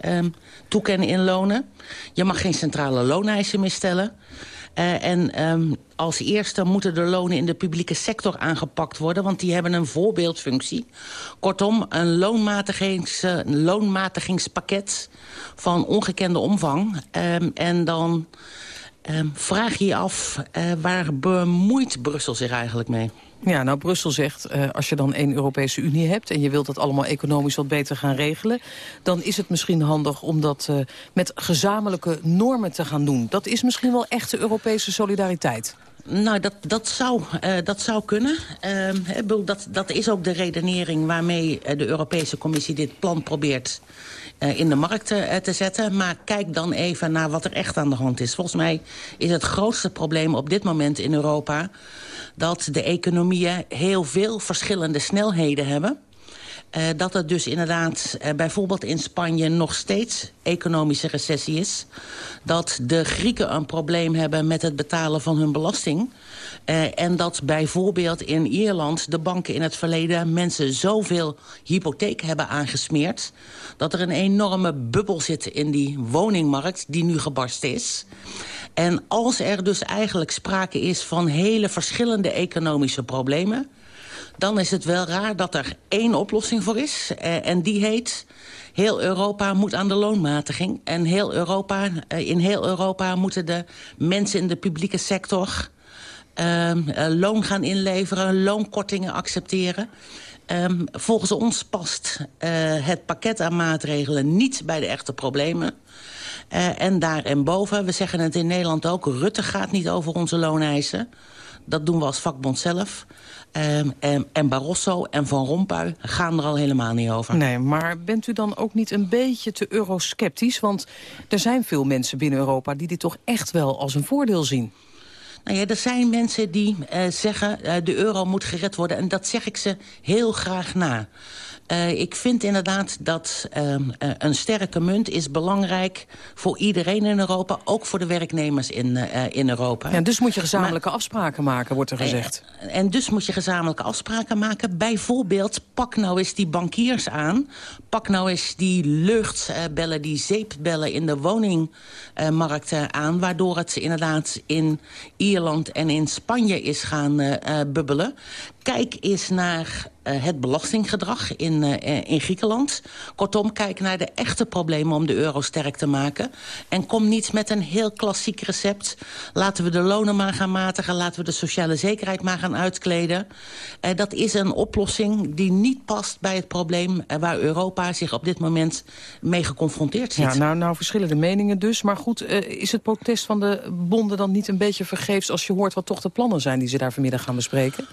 toekennen in lonen. Je mag geen centrale looneisen meer stellen. en um, als eerste moeten de lonen in de publieke sector aangepakt worden... want die hebben een voorbeeldfunctie. Kortom, een loonmatigings, loonmatigingspakket van ongekende omvang. Um, en dan um, vraag je je af, waar bemoeit Brussel zich eigenlijk mee? Ja, nou Brussel zegt, uh, als je dan één Europese Unie hebt... en je wilt dat allemaal economisch wat beter gaan regelen... dan is het misschien handig om dat uh, met gezamenlijke normen te gaan doen. Dat is misschien wel echte Europese solidariteit. Nou, dat, dat, zou, uh, dat zou kunnen. Uh, dat, dat is ook de redenering waarmee de Europese Commissie dit plan probeert in de markt te zetten. Maar kijk dan even naar wat er echt aan de hand is. Volgens mij is het grootste probleem op dit moment in Europa... dat de economieën heel veel verschillende snelheden hebben... Uh, dat het dus inderdaad uh, bijvoorbeeld in Spanje nog steeds economische recessie is. Dat de Grieken een probleem hebben met het betalen van hun belasting. Uh, en dat bijvoorbeeld in Ierland de banken in het verleden mensen zoveel hypotheek hebben aangesmeerd. Dat er een enorme bubbel zit in die woningmarkt die nu gebarsten is. En als er dus eigenlijk sprake is van hele verschillende economische problemen dan is het wel raar dat er één oplossing voor is. Uh, en die heet... Heel Europa moet aan de loonmatiging. En heel Europa, uh, in heel Europa moeten de mensen in de publieke sector... Uh, loon gaan inleveren, loonkortingen accepteren. Um, volgens ons past het pakket aan maatregelen niet bij de echte problemen. en daar en boven, we zeggen het in Nederland ook... Rutte gaat niet over onze looneisen. Dat doen we als vakbond zelf. Um, en, en Barroso en Van Rompuy gaan er al helemaal niet over. Nee, maar bent u dan ook niet een beetje te eurosceptisch? Want er zijn veel mensen binnen Europa die dit toch echt wel als een voordeel zien. Nou ja, er zijn mensen die uh, zeggen uh, de euro moet gered worden. En dat zeg ik ze heel graag na. Uh, ik vind inderdaad dat uh, een sterke munt is belangrijk voor iedereen in Europa. Ook voor de werknemers in, uh, in Europa. Ja, dus moet je gezamenlijke maar, afspraken maken, wordt er gezegd. en dus moet je gezamenlijke afspraken maken. Bijvoorbeeld, pak nou eens die bankiers aan. Pak nou eens die luchtbellen, die zeepbellen in de woningmarkt aan. Waardoor het inderdaad in Ierland en in Spanje is gaan bubbelen. Kijk eens naar uh, het belastinggedrag in, uh, in Griekenland. Kortom, kijk naar de echte problemen om de euro sterk te maken. En kom niet met een heel klassiek recept. Laten we de lonen maar gaan matigen. Laten we de sociale zekerheid maar gaan uitkleden. Uh, dat is een oplossing die niet past bij het probleem... waar Europa zich op dit moment mee geconfronteerd ziet. Ja, nou, nou verschillende meningen dus. Maar goed, is het protest van de bonden dan niet een beetje vergeefs... als je hoort wat toch de plannen zijn die ze daar vanmiddag gaan bespreken?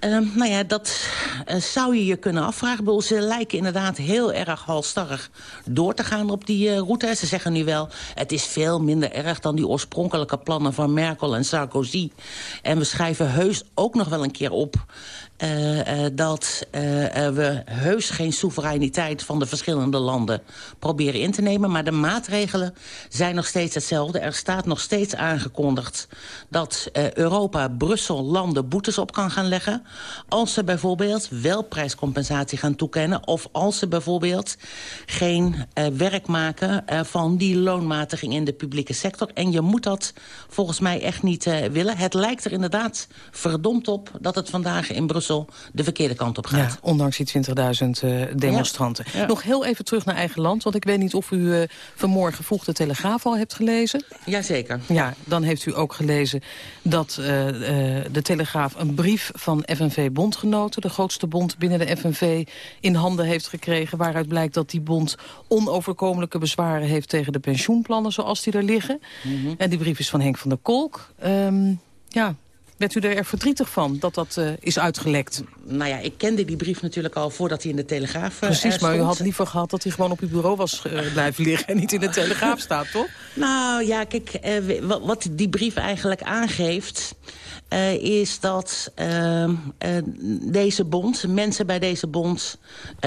Uh, nou ja, dat uh, zou je je kunnen afvragen. Ze lijken inderdaad heel erg halstarrig door te gaan op die uh, route. Ze zeggen nu wel, het is veel minder erg dan die oorspronkelijke plannen van Merkel en Sarkozy. En we schrijven heus ook nog wel een keer op uh, uh, dat uh, we heus geen soevereiniteit van de verschillende landen proberen in te nemen. Maar de maatregelen zijn nog steeds hetzelfde. Er staat nog steeds aangekondigd dat Europa Brussel landen boetes op kan gaan leggen. Als ze bijvoorbeeld wel prijscompensatie gaan toekennen. Of als ze bijvoorbeeld geen werk maken van die loonmatiging in de publieke sector. En je moet dat volgens mij echt niet willen. Het lijkt er inderdaad verdomd op dat het vandaag in Brussel de verkeerde kant op gaat. Ja, ondanks die 20.000 uh, demonstranten. Ja. Ja. Nog heel even terug naar eigen land, want ik weet niet of u uh, vanmorgen vroeg de Telegraaf al hebt gelezen. Jazeker. Ja, dan heeft u ook gelezen dat uh, de Telegraaf een brief van FNV-bondgenoten, de grootste bond binnen de FNV, in handen heeft gekregen, waaruit blijkt dat die bond onoverkomelijke bezwaren heeft tegen de pensioenplannen zoals die er liggen. Mm -hmm. En die brief is van Henk van der Kolk. Um, ja, Bent u er verdrietig van dat dat uh, is uitgelekt? Nou ja, ik kende die brief natuurlijk al voordat hij in de Telegraaf uh, Precies, maar u had liever gehad dat hij gewoon op uw bureau was uh, blijven liggen... en niet in de Telegraaf staat, toch? Nou ja, kijk, wat die brief eigenlijk aangeeft... Uh, is dat uh, uh, deze bond, mensen bij deze bond...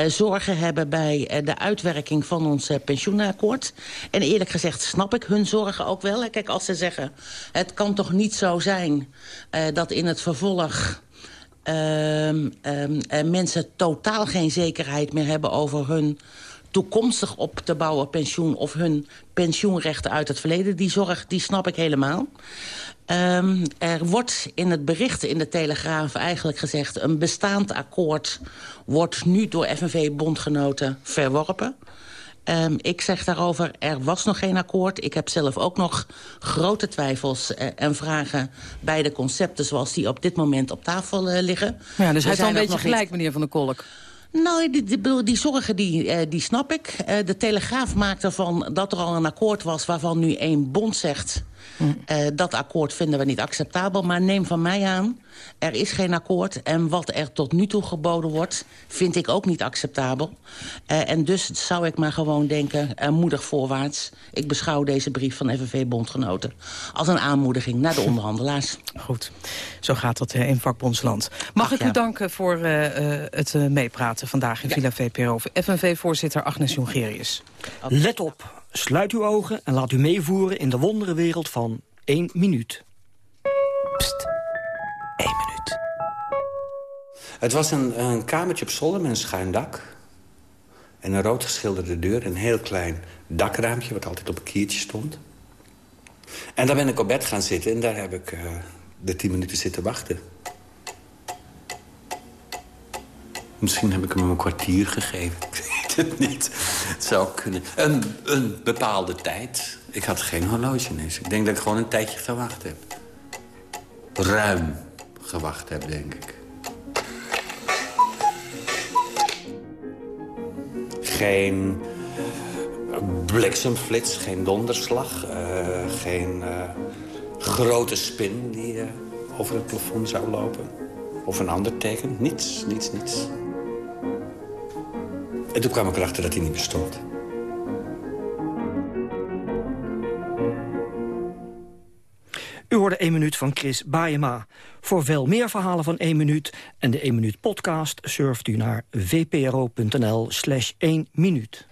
zorgen hebben bij de uitwerking van ons pensioenakkoord. En eerlijk gezegd snap ik hun zorgen ook wel. Kijk, als ze zeggen, het kan toch niet zo zijn... dat in het vervolg... Ehm, ehm, mensen totaal geen zekerheid meer hebben over hun toekomstig op te bouwen pensioen... of hun pensioenrechten uit het verleden. Die zorg, die snap ik helemaal. Um, er wordt in het bericht in de Telegraaf eigenlijk gezegd... een bestaand akkoord wordt nu door FNV-bondgenoten verworpen. Ehm, ik zeg daarover, er was nog geen akkoord. Ik heb zelf ook nog grote twijfels eh, en vragen... bij de concepten zoals die op dit moment op tafel eh, liggen. Ja, dus hij heeft zijn een beetje gelijk, niet- meneer Van der Kolk. Nou, die, die, zorgen die, eh, die snap ik. De Telegraaf maakt ervan dat er al een akkoord was... waarvan nu één bond zegt... eh, dat akkoord vinden we niet acceptabel. Maar neem van mij aan, er is geen akkoord. En wat er tot nu toe geboden wordt, vind ik ook niet acceptabel. Eh, en dus zou ik maar gewoon denken, eh, moedig voorwaarts. Ik beschouw deze brief van FNV-bondgenoten... als een aanmoediging naar de onderhandelaars. Goed, zo gaat dat eh, in vakbondsland. Mag ik u danken voor eh, eh, het meepraten vandaag in Villa VPRO... over FNV-voorzitter Agnes Jongerius. Let op, sluit uw ogen en laat u meevoeren in de wonderenwereld van één minuut. Het was een, een kamertje op zolder met een schuin dak. En een rood geschilderde deur. Een heel klein dakraampje wat altijd op een kiertje stond. En daar ben ik op bed gaan zitten en daar heb ik eh, de tien minuten zitten wachten. Misschien heb ik hem een kwartier gegeven. Ik weet het niet. Het zou kunnen. Een, een bepaalde tijd. Ik had geen horloge ineens. Ik denk dat ik gewoon een tijdje gewacht heb. Ruim gewacht heb, denk ik. Geen bliksemflits, geen donderslag. eh, geen eh, grote spin die eh, over het plafond zou lopen. Of een ander teken. Niets, niets, niets. En toen kwam ik erachter dat hij niet bestond. U hoorde 1 minuut van Chris Baayema. Voor veel meer verhalen van 1 minuut en de 1 minuut podcast... surft u naar vpro.nl slash 1 minuut.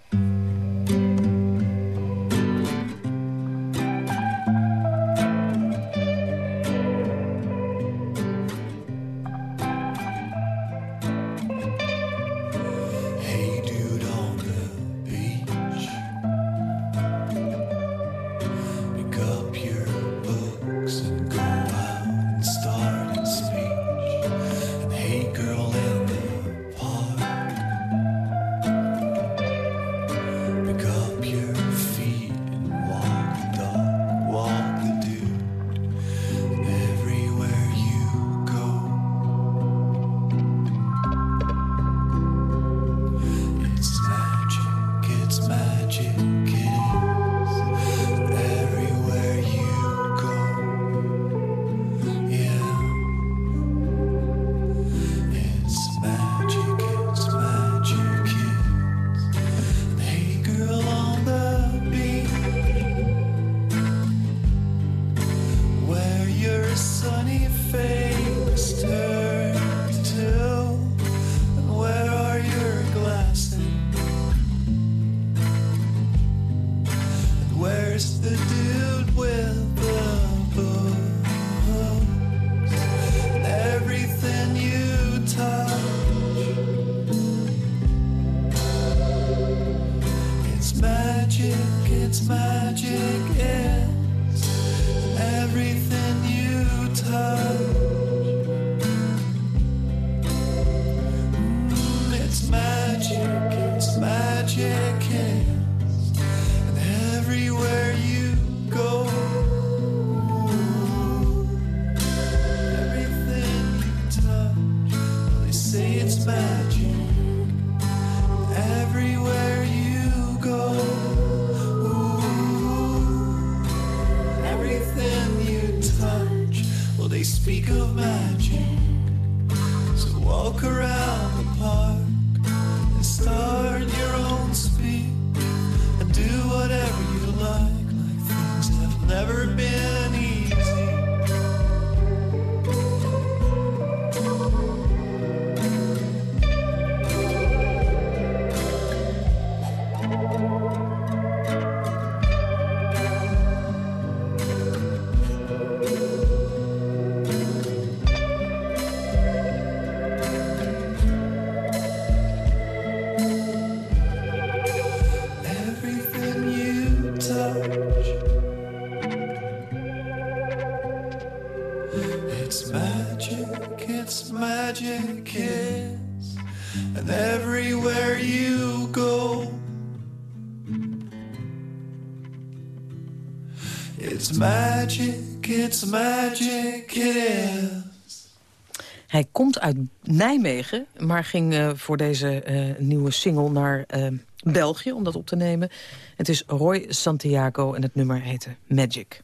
Nijmegen, maar ging eh, voor deze eh, nieuwe single naar eh, België om dat op te nemen. Het is Roy Santiago en het nummer heette Magic.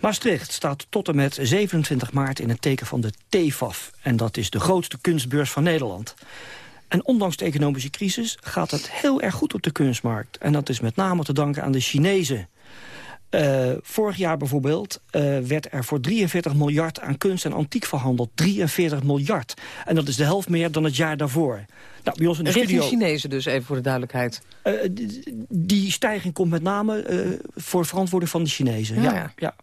Maastricht staat tot en met 27 maart in het teken van de TFAF. En dat is de grootste kunstbeurs van Nederland. En ondanks de economische crisis gaat het heel erg goed op de kunstmarkt. En dat is met name te danken aan de Chinezen. Uh, vorig jaar bijvoorbeeld uh, werd er voor 43 miljard aan kunst en antiek verhandeld. 43 miljard. En dat is de helft meer dan het jaar daarvoor. Nou, bij ons in de Richting studio, Chinezen dus, even voor de duidelijkheid. uh, die stijging komt met name voor verantwoording van de Chinezen. Ja, Ja, ja.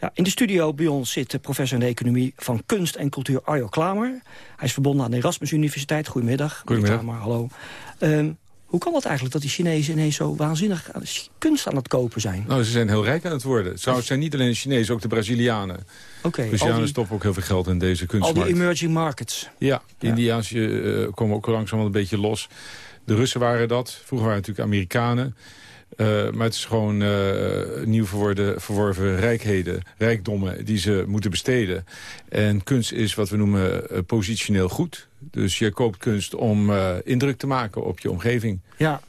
ja. In de studio bij ons zit de professor in de economie van kunst en cultuur Arjo Klamer. Hij is verbonden aan de Erasmus Universiteit. Goedemiddag. Goedemiddag. Klamer, hallo. Um, hoe kan het eigenlijk dat die Chinezen ineens zo waanzinnig aan kunst aan het kopen zijn? Nou, ze zijn heel rijk aan het worden. Trouwens zijn niet alleen de Chinezen, ook de Brazilianen. Oké. Okay, Brazilianen stoppen ook heel veel geld in deze Al kunstmarkt. die emerging markets. Ja, ja. India's uh, komen ook langzaam een beetje los. De Russen waren dat. Vroeger waren het natuurlijk Amerikanen. Uh, maar het is gewoon uh, nieuw verworven, verworven rijkheden, rijkdommen die ze moeten besteden. En kunst is wat we noemen uh, positioneel goed. Dus je koopt kunst om indruk te maken op je omgeving. Ja,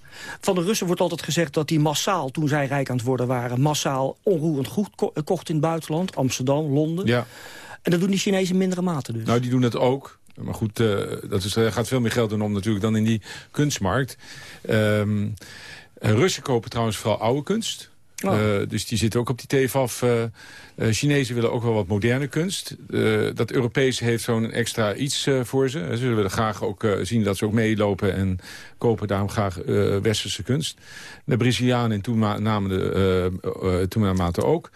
van de Russen wordt altijd gezegd dat die massaal, toen zij rijk aan het worden waren... massaal onroerend goed ko kocht in het buitenland. Amsterdam, Londen. Ja. En dat doen die Chinezen in mindere mate dus. Nou, die doen het ook. Maar goed, uh, dat is, er gaat veel meer geld in om natuurlijk dan in die kunstmarkt. Um, Russen kopen trouwens vooral oude kunst. Oh. Uh, dus die zitten ook op die TFAF. Uh, uh, Chinezen willen ook wel wat moderne kunst. dat Europees heeft zo'n extra iets voor ze. Ze willen graag ook zien dat ze ook meelopen en kopen daarom graag westerse kunst. De Brazilianen in toename, toename ook.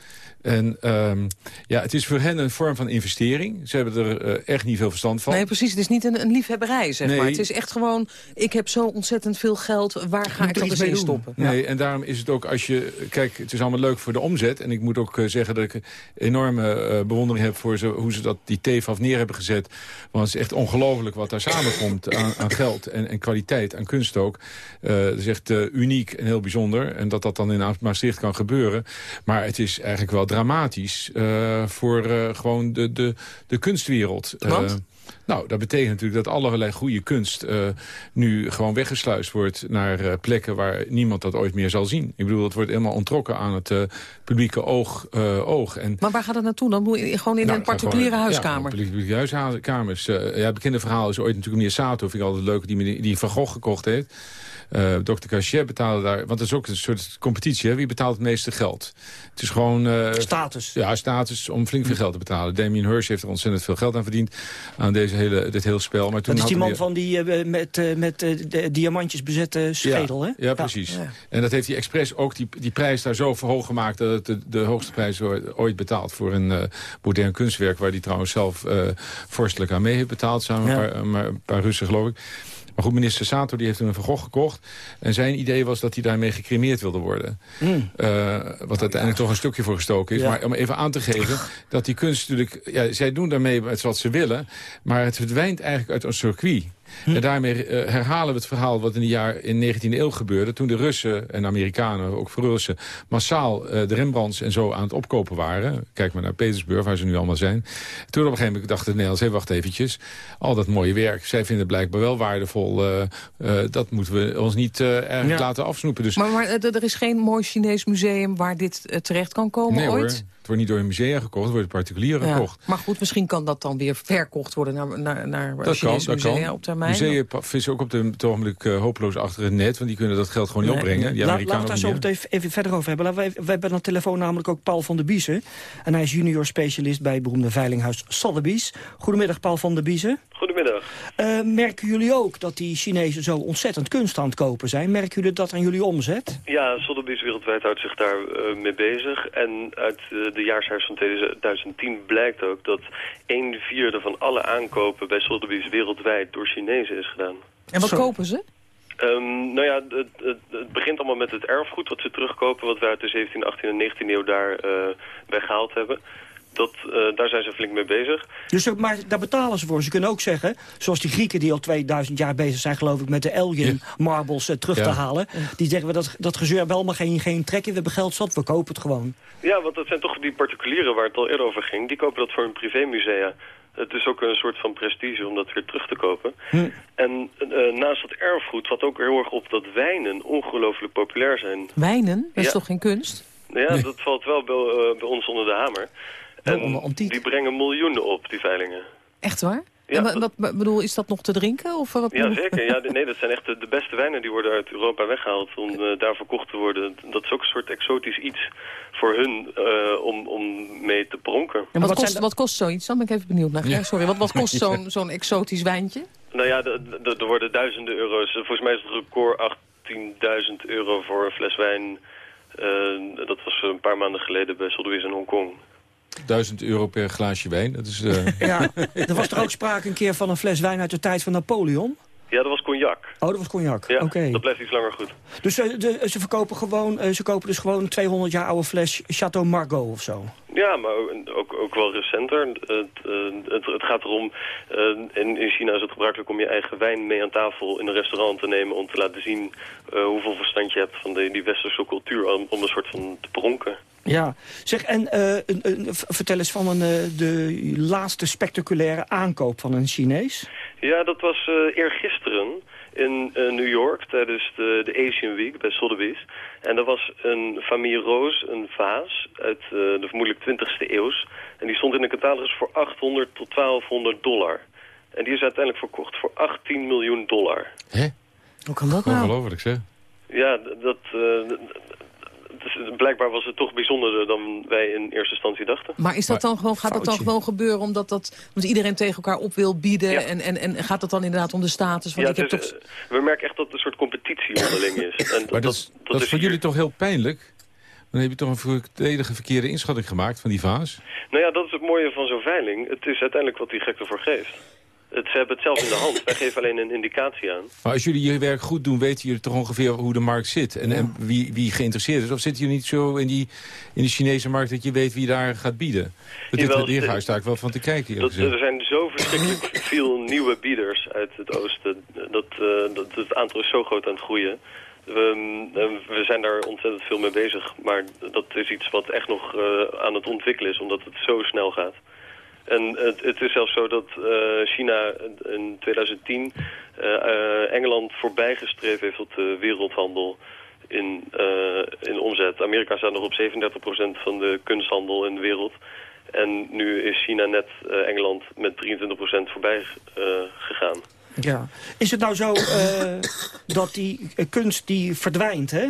En um, ja, het is voor hen een vorm van investering. Ze hebben er uh, echt niet veel verstand van. Nee, precies. Het is niet een, een liefhebberij, zeg nee. maar. Het is echt gewoon, ik heb zo ontzettend veel geld. Waar ga ik dat eens in stoppen? Nee, ja. en daarom is het ook als je... Kijk, het is allemaal leuk voor de omzet. En ik moet ook uh, zeggen dat ik enorme uh, bewondering heb... voor ze, hoe ze dat die TFAF neer hebben gezet. Want het is echt ongelooflijk wat daar samenkomt aan, aan geld en, en kwaliteit, aan kunst ook. het is echt uniek en heel bijzonder. En dat dat dan in Maastricht kan gebeuren. Maar het is eigenlijk wel dramatisch uh, voor uh, gewoon de, de, de kunstwereld. Want? Uh, nou, dat betekent natuurlijk dat allerlei goede kunst nu gewoon weggesluist wordt naar plekken waar niemand dat ooit meer zal zien. Ik bedoel, het wordt helemaal ontrokken aan het publieke oog. oog. En, maar waar gaat het naartoe dan? Gewoon in nou, een particuliere gewoon, huiskamer? Ja, publieke huiskamers. ja, het bekende verhaal is ooit natuurlijk meneer Sato, vind ik altijd leuk, die, die Van Gogh gekocht heeft. Uh, Dr. Cachet betaalde daar... Want het is ook een soort competitie. Hè? Wie betaalt het meeste geld? Het is gewoon... Uh, status. Ja, status om flink veel geld te betalen. Damien Hirst heeft er ontzettend veel geld aan verdiend. Aan deze hele, dit hele spel. Maar toen dat is die man weer... van die uh, met, met de diamantjes bezette schedel, ja, hè? Ja, precies. Ja. En dat heeft hij expres ook die, die prijs daar zo hoog gemaakt... dat het de, de hoogste prijs ooit betaald voor een modern kunstwerk... waar hij trouwens zelf vorstelijk aan mee heeft betaald. Samen ja. met een paar, een paar Russen, geloof ik. Maar goed, minister Sato die heeft een Van Gogh gekocht. En zijn idee was dat hij daarmee gecremeerd wilde worden. Mm. Uh, wat uiteindelijk toch een stukje voor gestoken is. Ja. Maar om even aan te geven dat die kunst natuurlijk... Ja, zij doen daarmee wat ze willen. Maar het verdwijnt eigenlijk uit een circuit. Hm. En daarmee uh, herhalen we het verhaal wat in de jaar in 19e eeuw gebeurde. Toen de Russen en Amerikanen, ook voor Russen, massaal uh, de Rembrandts en zo aan het opkopen waren. Kijk maar naar Petersburg, waar ze nu allemaal zijn. Toen op een gegeven moment dachten de Nederlanders, hey, wacht eventjes. Al dat mooie werk, zij vinden het blijkbaar wel waardevol. Uh, dat moeten we ons niet ja. laten afsnoepen. Dus... Maar, maar er is geen mooi Chinees museum waar dit terecht kan komen nee, ooit? Hoor. Het wordt niet door een musea gekocht, het wordt particulier ja, gekocht. Maar goed, misschien kan dat dan weer verkocht worden naar, naar, naar dat Chinese kan, dat musea kan. op termijn. Musea vissen ook op het ogenblik uh, hopeloos achter het net, want die kunnen dat geld gewoon niet Nee, opbrengen. Die La, Amerikanen laten we daar zo even, even verder over hebben. Wij hebben aan de telefoon namelijk ook Paul van der Biezen. En hij is junior specialist bij het beroemde veilinghuis Sotheby's. Goedemiddag, Paul van der Biezen. Goedemiddag. Uh, merken jullie ook dat die Chinezen zo ontzettend kunst aan het kopen zijn? Merken jullie dat aan jullie omzet? Ja, Sotheby's wereldwijd houdt zich daar uh, mee bezig. En uit uh, de jaarcijfers van 2010 blijkt ook dat een vierde van alle aankopen bij Sotheby's wereldwijd door Chinezen is gedaan. En wat Zo. kopen ze? Um, nou ja, het, het, het, begint allemaal met het erfgoed wat ze terugkopen... wat wij uit de 17e, 18e en 19e eeuw daar uh, bij gehaald hebben. Dat, eh, daar zijn ze flink mee bezig. Dus, eh, maar daar betalen ze voor. Ze kunnen ook zeggen, zoals die Grieken die al 2000 jaar bezig zijn... geloof ik, met de Elgin marbles eh, terug Ja. te halen. Die zeggen, we dat, dat gezeur hebben we allemaal geen, geen trek in. We hebben geld zat, we kopen het gewoon. Ja, want dat zijn toch die particulieren waar het al eerder over ging. Die kopen dat voor hun privémusea. Het is ook een soort van prestige om dat weer terug te kopen. En eh, naast dat erfgoed valt ook heel erg op dat wijnen ongelooflijk populair zijn. Wijnen? Dat is Ja. toch geen kunst? Ja, dat valt wel bij, eh, bij ons onder de hamer. En die brengen miljoenen op, die veilingen. Echt waar? Ja, en wat, wat bedoel, is dat nog te drinken? Of wat Ja, zeker. Ja, nee, dat zijn echt de, de beste wijnen die worden uit Europa weggehaald om eh, daar verkocht te worden. Dat is ook een soort exotisch iets voor hun eh, om, om mee te pronken. En wat, kost, wat kost zoiets? Dan ben ik even benieuwd naar. Ja. Sorry, wat, wat kost zo'n zo'n exotisch wijntje? Nou ja, er worden duizenden euro's. Volgens mij is het record 18.000 euro voor een fles wijn. Eh, dat was een paar maanden geleden bij Sotheby's in Hongkong. 1000 euro per glaasje wijn. Dat is, eh, Ja, er was er ook sprake een keer van een fles wijn uit de tijd van Napoleon? Ja, dat was cognac. Oh, dat was cognac. Ja, Oké. dat blijft iets langer goed. Dus eh, de, ze, verkopen gewoon, eh, ze kopen dus gewoon een 200 jaar oude fles Chateau Margaux of zo? Ja, maar ook, ook, wel recenter. Het, het, het gaat erom, eh, in, in China is het gebruikelijk om je eigen wijn mee aan tafel in een restaurant te nemen... om te laten zien eh, hoeveel verstand je hebt van de, die westerse cultuur om, om een soort van te pronken. Ja, zeg, en eh, een, een, v- vertel eens van een, eh, de laatste spectaculaire aankoop van een Chinees. Ja, dat was eh eergisteren in eh, New York tijdens de, de Asian Week bij Sotheby's. En dat was een familie Roos, een vaas uit eh, de vermoedelijk 20e eeuws. En die stond in de catalogus voor 800 tot 1200 dollar. En die is uiteindelijk verkocht voor 18 miljoen dollar. Hoe kan dat nou? Ongelooflijk, zeg. Ja, dat... eh, dus blijkbaar was het toch bijzonderder dan wij in eerste instantie dachten. Maar is dat dan gewoon, gaat dat dan gewoon gebeuren omdat dat, omdat iedereen tegen elkaar op wil bieden? En, en, en gaat dat dan inderdaad om de status? Want Ja, ik heb toch... we merken echt dat het een soort competitie onderling is. En Maar dat, is- dat is voor jullie toch heel pijnlijk? Dan heb je toch een volledige verkeerde inschatting gemaakt van die vaas? Nou ja, dat is het mooie van zo'n veiling. Het is uiteindelijk wat die gek ervoor geeft. Het, ze hebben het zelf in de hand. Wij geven alleen een indicatie aan. Maar als jullie je werk goed doen, weten jullie toch ongeveer hoe de markt zit. En, en wie, wie geïnteresseerd is. Of zitten jullie niet zo in, die, in de Chinese markt dat je weet wie daar gaat bieden? Dat dit Jawel, ga ik daar wel van te kijken. Dat, er zijn zo verschrikkelijk veel nieuwe bieders uit het oosten. Dat, eh, dat het aantal is zo groot aan het groeien. We, eh, we zijn daar ontzettend veel mee bezig. Maar dat is iets wat echt nog eh, aan het ontwikkelen is, omdat het zo snel gaat. En het, het is zelfs zo dat eh, China in 2010 eh, eh, Engeland voorbijgestreefd heeft op de wereldhandel in, in omzet. Amerika staat nog op 37% van de kunsthandel in de wereld. En nu is China net Engeland met 23% voorbij gegaan. Ja. Is het nou zo eh, dat die eh, kunst die verdwijnt, hè?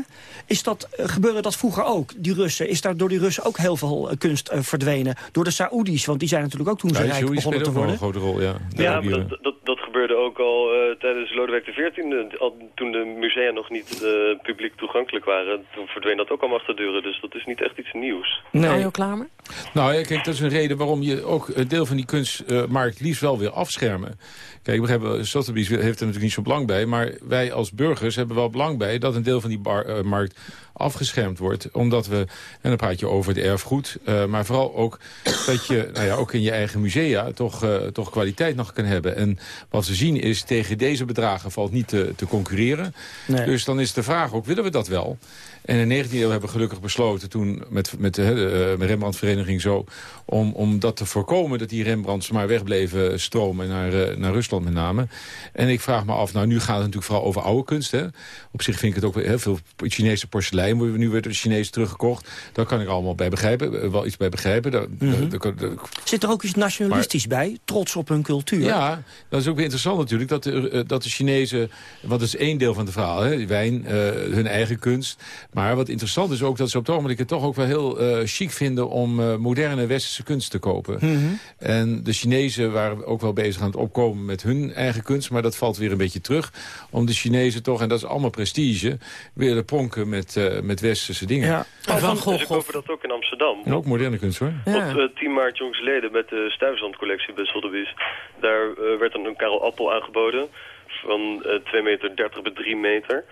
Is dat, eh, gebeurde dat vroeger ook, die Russen? Is daar door die Russen ook heel veel kunst verdwenen? Door de Saoedi's, want die zijn natuurlijk ook toen ze Ja, die rijk begonnen te spelen ook wel worden. een grote rol, ja. De Ja, maar dat, dat, dat gebeurde ook al eh, tijdens Lodewijk XIV. Al, toen de musea nog niet eh, publiek toegankelijk waren. Toen verdween dat ook allemaal achter de deuren. Dus dat is niet echt iets nieuws. Nee. Klamer? Nou, ja, kijk, dat is een reden waarom je ook een deel van die kunstmarkt liefst wel weer afschermen. Kijk, we hebben, Sotheby's heeft er natuurlijk niet zo belang bij, maar wij als burgers hebben wel belang bij dat een deel van die bar- eh, markt afgeschermd wordt. Omdat we, en dan praat je over het erfgoed, eh, maar vooral ook dat je nou ja, ook in je eigen musea toch, eh, toch kwaliteit nog kan hebben. En wat we zien is, tegen deze bedragen valt niet te, te concurreren. Nee. Dus dan is de vraag ook, willen we dat wel? En in de 19e eeuw hebben we gelukkig besloten toen met, met de, eh, Rembrandtvereniging zo... Om, om dat te voorkomen dat die Rembrandts maar wegbleven stromen naar, eh, naar Rusland met name. En ik vraag me af, nou nu gaat het natuurlijk vooral over oude kunst. Hè? Op zich vind ik het ook heel veel Chinese porselein. Nu door de Chinezen teruggekocht. Daar kan ik allemaal bij begrijpen, eh, wel iets bij begrijpen. Daar, Mhm. daar- daar- daar- Zit er ook iets nationalistisch bij? Trots op hun cultuur? ja, dat is ook weer interessant natuurlijk. Dat de, dat de Chinezen, wat is één deel van het verhaal, hè, wijn, hun eigen kunst. Maar wat interessant is ook dat ze op het ogenblik het toch ook wel heel eh, chic vinden om eh, moderne westerse kunst te kopen. Mhm. En de Chinezen waren ook wel bezig aan het opkomen met hun eigen kunst. Maar dat valt weer een beetje terug. Om de Chinezen toch, en dat is allemaal prestige, willen pronken met, eh, met westerse dingen. Ja. Dus ik kopen dat ook in Amsterdam. En ook moderne kunst hoor. Op eh, 10 maart jongsleden met de Stuyvesant-collectie bij Sotheby's. Daar werd dan een Karel Appel aangeboden van eh 2 meter 30 bij 3 meter.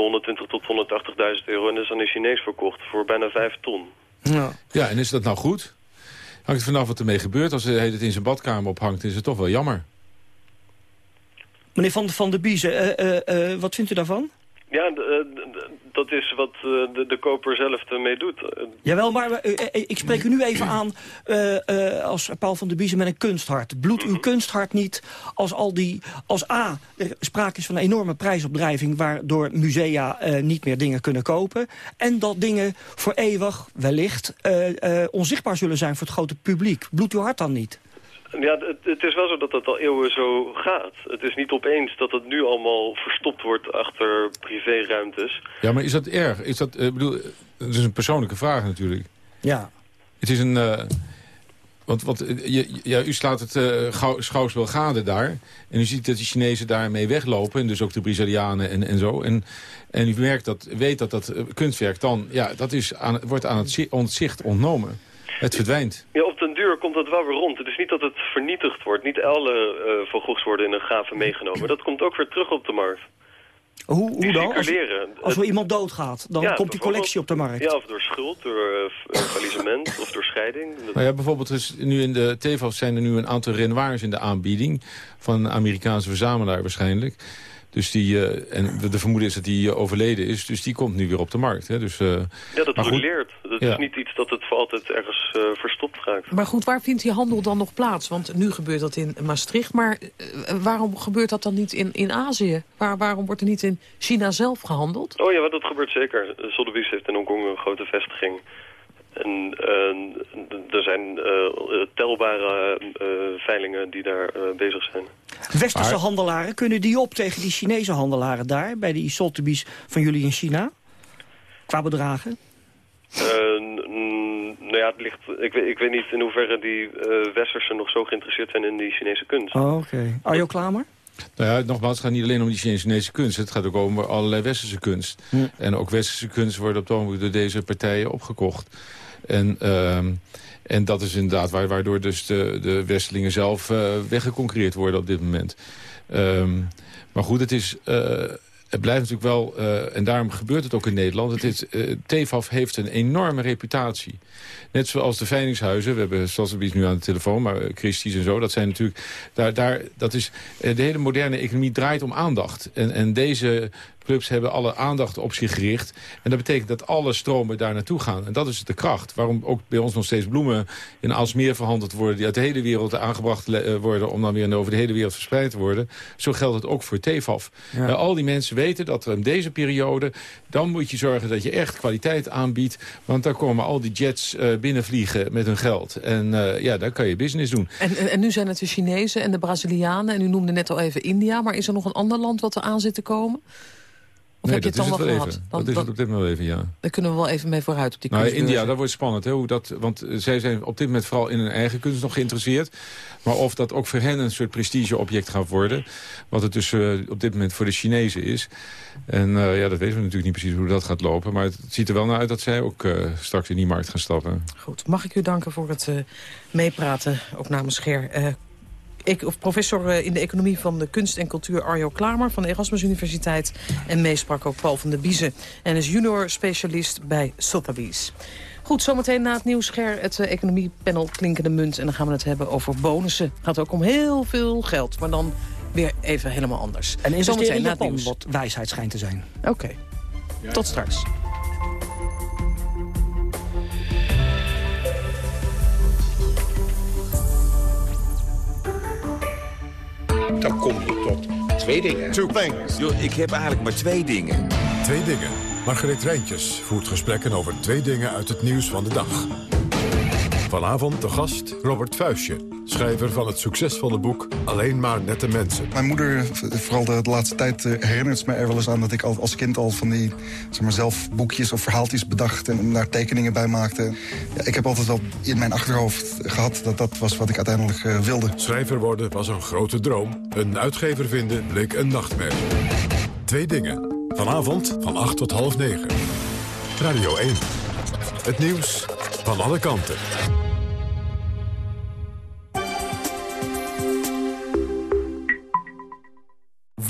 Voor 120 tot 180.000 euro. En dat is aan een Chinees verkocht voor bijna 5 ton. Ja. Ja, en is dat nou goed? Hangt vanaf wat ermee gebeurt. Als hij het in zijn badkamer ophangt, is het toch wel jammer. Meneer Van, van der Biezen, eh, eh, eh, wat vindt u daarvan? Ja, eh, dat is wat eh, de, de koper zelf ermee doet. Jawel, maar eh, eh, ik spreek u nu even aan als Paul van der Biezen met een kunsthart. Bloedt uw kunsthart niet als, al die, als A, er sprake is van een enorme prijsopdrijving... waardoor musea niet meer dingen kunnen kopen... en dat dingen voor eeuwig, wellicht, onzichtbaar zullen zijn voor het grote publiek. Bloedt uw hart dan niet? Ja, het, het is wel zo dat dat al eeuwen zo gaat. Het is niet opeens dat het nu allemaal verstopt wordt achter privéruimtes. Ja, maar is dat erg? Is dat, ik bedoel, dat is een persoonlijke vraag natuurlijk. Ja. Het is een... eh, want want eh, je, ja, u slaat het eh, gauw- schouwspel gade daar. En u ziet dat de Chinezen daarmee weglopen. En dus ook de Brazilianen en, en zo. En, en u merkt dat, weet dat dat eh, kunstwerk dan... Ja, dat is aan, wordt aan het zi- ontzicht ontnomen. Het verdwijnt. Ja, komt dat wel weer rond. Het is niet dat het vernietigd wordt. Niet alle eh Van Goghs worden in een gave meegenomen. Dat komt ook weer terug op de markt. Hoe, hoe dan? Als, als er iemand doodgaat, dan Ja, komt die collectie op de markt. Ja, of door schuld, door eh, faillissement of door scheiding. Nou ja, bijvoorbeeld is nu in de TEVAS zijn er nu een aantal Renoirs in de aanbieding. Van een Amerikaanse verzamelaar waarschijnlijk. Dus die, eh, en de, de vermoeden is dat die eh, overleden is. Dus die komt nu weer op de markt. Hè. Dus, eh, ja, dat maar goed, leert. Dat Ja. is niet iets dat het voor altijd ergens eh, verstopt raakt. Maar goed, waar vindt die handel dan nog plaats? Want nu gebeurt dat in Maastricht. Maar waarom gebeurt dat dan niet in, in Azië? Waar, waarom wordt er niet in China zelf gehandeld? Oh ja, dat gebeurt zeker. Sotheby's heeft in Hongkong een grote vestiging. En eh, er zijn eh, telbare eh, veilingen die daar bezig zijn. Westerse Maar- handelaren, kunnen die op tegen die Chinese handelaren daar... bij die Sotheby's van jullie in China? Qua bedragen? Eh, nou ja, het ligt, ik, weet, ik weet niet in hoeverre die eh Westerse nog zo geïnteresseerd zijn in die Chinese kunst. Oh, oké. Arjo Klamer? Nou ja, nogmaals, het gaat niet alleen om die Chinese kunst. Het gaat ook over allerlei westerse kunst. En ook westerse kunst wordt op het ogenblik door deze partijen opgekocht. En, ehm, en dat is inderdaad waar- waardoor dus de, de Westelingen zelf weggeconcurreerd worden op dit moment. Ehm, maar goed, het is... eh, het blijft natuurlijk wel, eh, en daarom gebeurt het ook in Nederland... Het is, eh, TEFAF heeft een enorme reputatie. Net zoals de veilingshuizen, we hebben Sotheby's nu aan de telefoon... maar Christie's en zo, dat zijn natuurlijk... Daar, daar, dat is, de hele moderne economie draait om aandacht. En, en deze clubs hebben alle aandacht op zich gericht. En dat betekent dat alle stromen daar naartoe gaan. En dat is de kracht. Waarom ook bij ons nog steeds bloemen in Alsmeer verhandeld worden... die uit de hele wereld aangebracht eh, worden... om dan weer over de hele wereld verspreid te worden. Zo geldt het ook voor TEFAF. Ja. Eh, al die mensen weten dat er in deze periode... dan moet je zorgen dat je echt kwaliteit aanbiedt. Want dan komen al die jets eh, binnenvliegen met hun geld. En ja, dan kan je business doen. En, en, en nu zijn het de Chinezen en de Brazilianen. En u noemde net al even India. Maar is er nog een ander land wat er aan zit te komen? Of nee, heb je het dat dan is wel gehad? even. Dat is het op dit moment even, ja. daar kunnen we wel even mee vooruit op die Nou. India, dat wordt spannend. Hè, hoe dat, want eh, zij zijn op dit moment vooral in hun eigen kunst nog geïnteresseerd. Maar of dat ook voor hen een soort prestigeobject gaat worden... wat het dus eh, op dit moment voor de Chinezen is. En eh, ja, dat weten we natuurlijk niet precies hoe dat gaat lopen. Maar het ziet er wel naar uit dat zij ook straks in die markt gaan stappen. Goed, mag ik u danken voor het meepraten, ook namens Ger. Of professor eh, in de economie van de kunst en cultuur Arjo Klamer van de Erasmus Universiteit. En meesprak ook Paul van der Biezen. En is junior specialist bij Sotheby's. Goed, zometeen na het nieuws, Ger, het eh, economiepanel Klinkende Munt. En dan gaan we het hebben over bonussen. Het gaat ook om heel veel geld, maar dan weer even helemaal anders. En investeren Zometeen in na het Japan, nieuws. wat wijsheid schijnt te zijn. Oké, tot straks. Dan kom je tot twee dingen. Two things. ik heb eigenlijk maar twee dingen. Twee dingen. Margreet Rijntjes voert gesprekken over twee dingen uit het nieuws van de dag. Vanavond de gast Robert Vuistje, schrijver van het succesvolle boek Alleen maar nette mensen. Mijn moeder, vooral de, de laatste tijd, eh, herinnert me er wel eens aan... dat ik al, als kind al van die zeg maar, zelf boekjes of verhaaltjes bedacht... en daar tekeningen bij maakte. Ja, ik heb altijd wel in mijn achterhoofd gehad dat dat was wat ik uiteindelijk eh, wilde. Schrijver worden was een grote droom. Een uitgever vinden bleek een nachtmerrie. Twee dingen. Vanavond van 8 tot half 9. Radio 1. Het nieuws van alle kanten.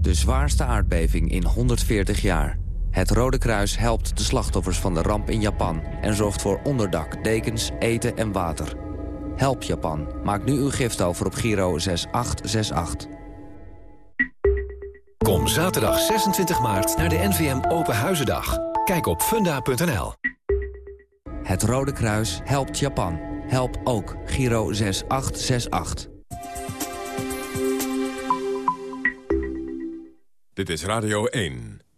De zwaarste aardbeving in 140 jaar. Het Rode Kruis helpt de slachtoffers van de ramp in Japan... en zorgt voor onderdak, dekens, eten en water. Help Japan. Maak nu uw gift over op Giro 6868. Kom zaterdag 26 maart naar de NVM Open Huizendag. Kijk op funda.nl. Het Rode Kruis helpt Japan. Help ook Giro 6868. Dit is Radio 1.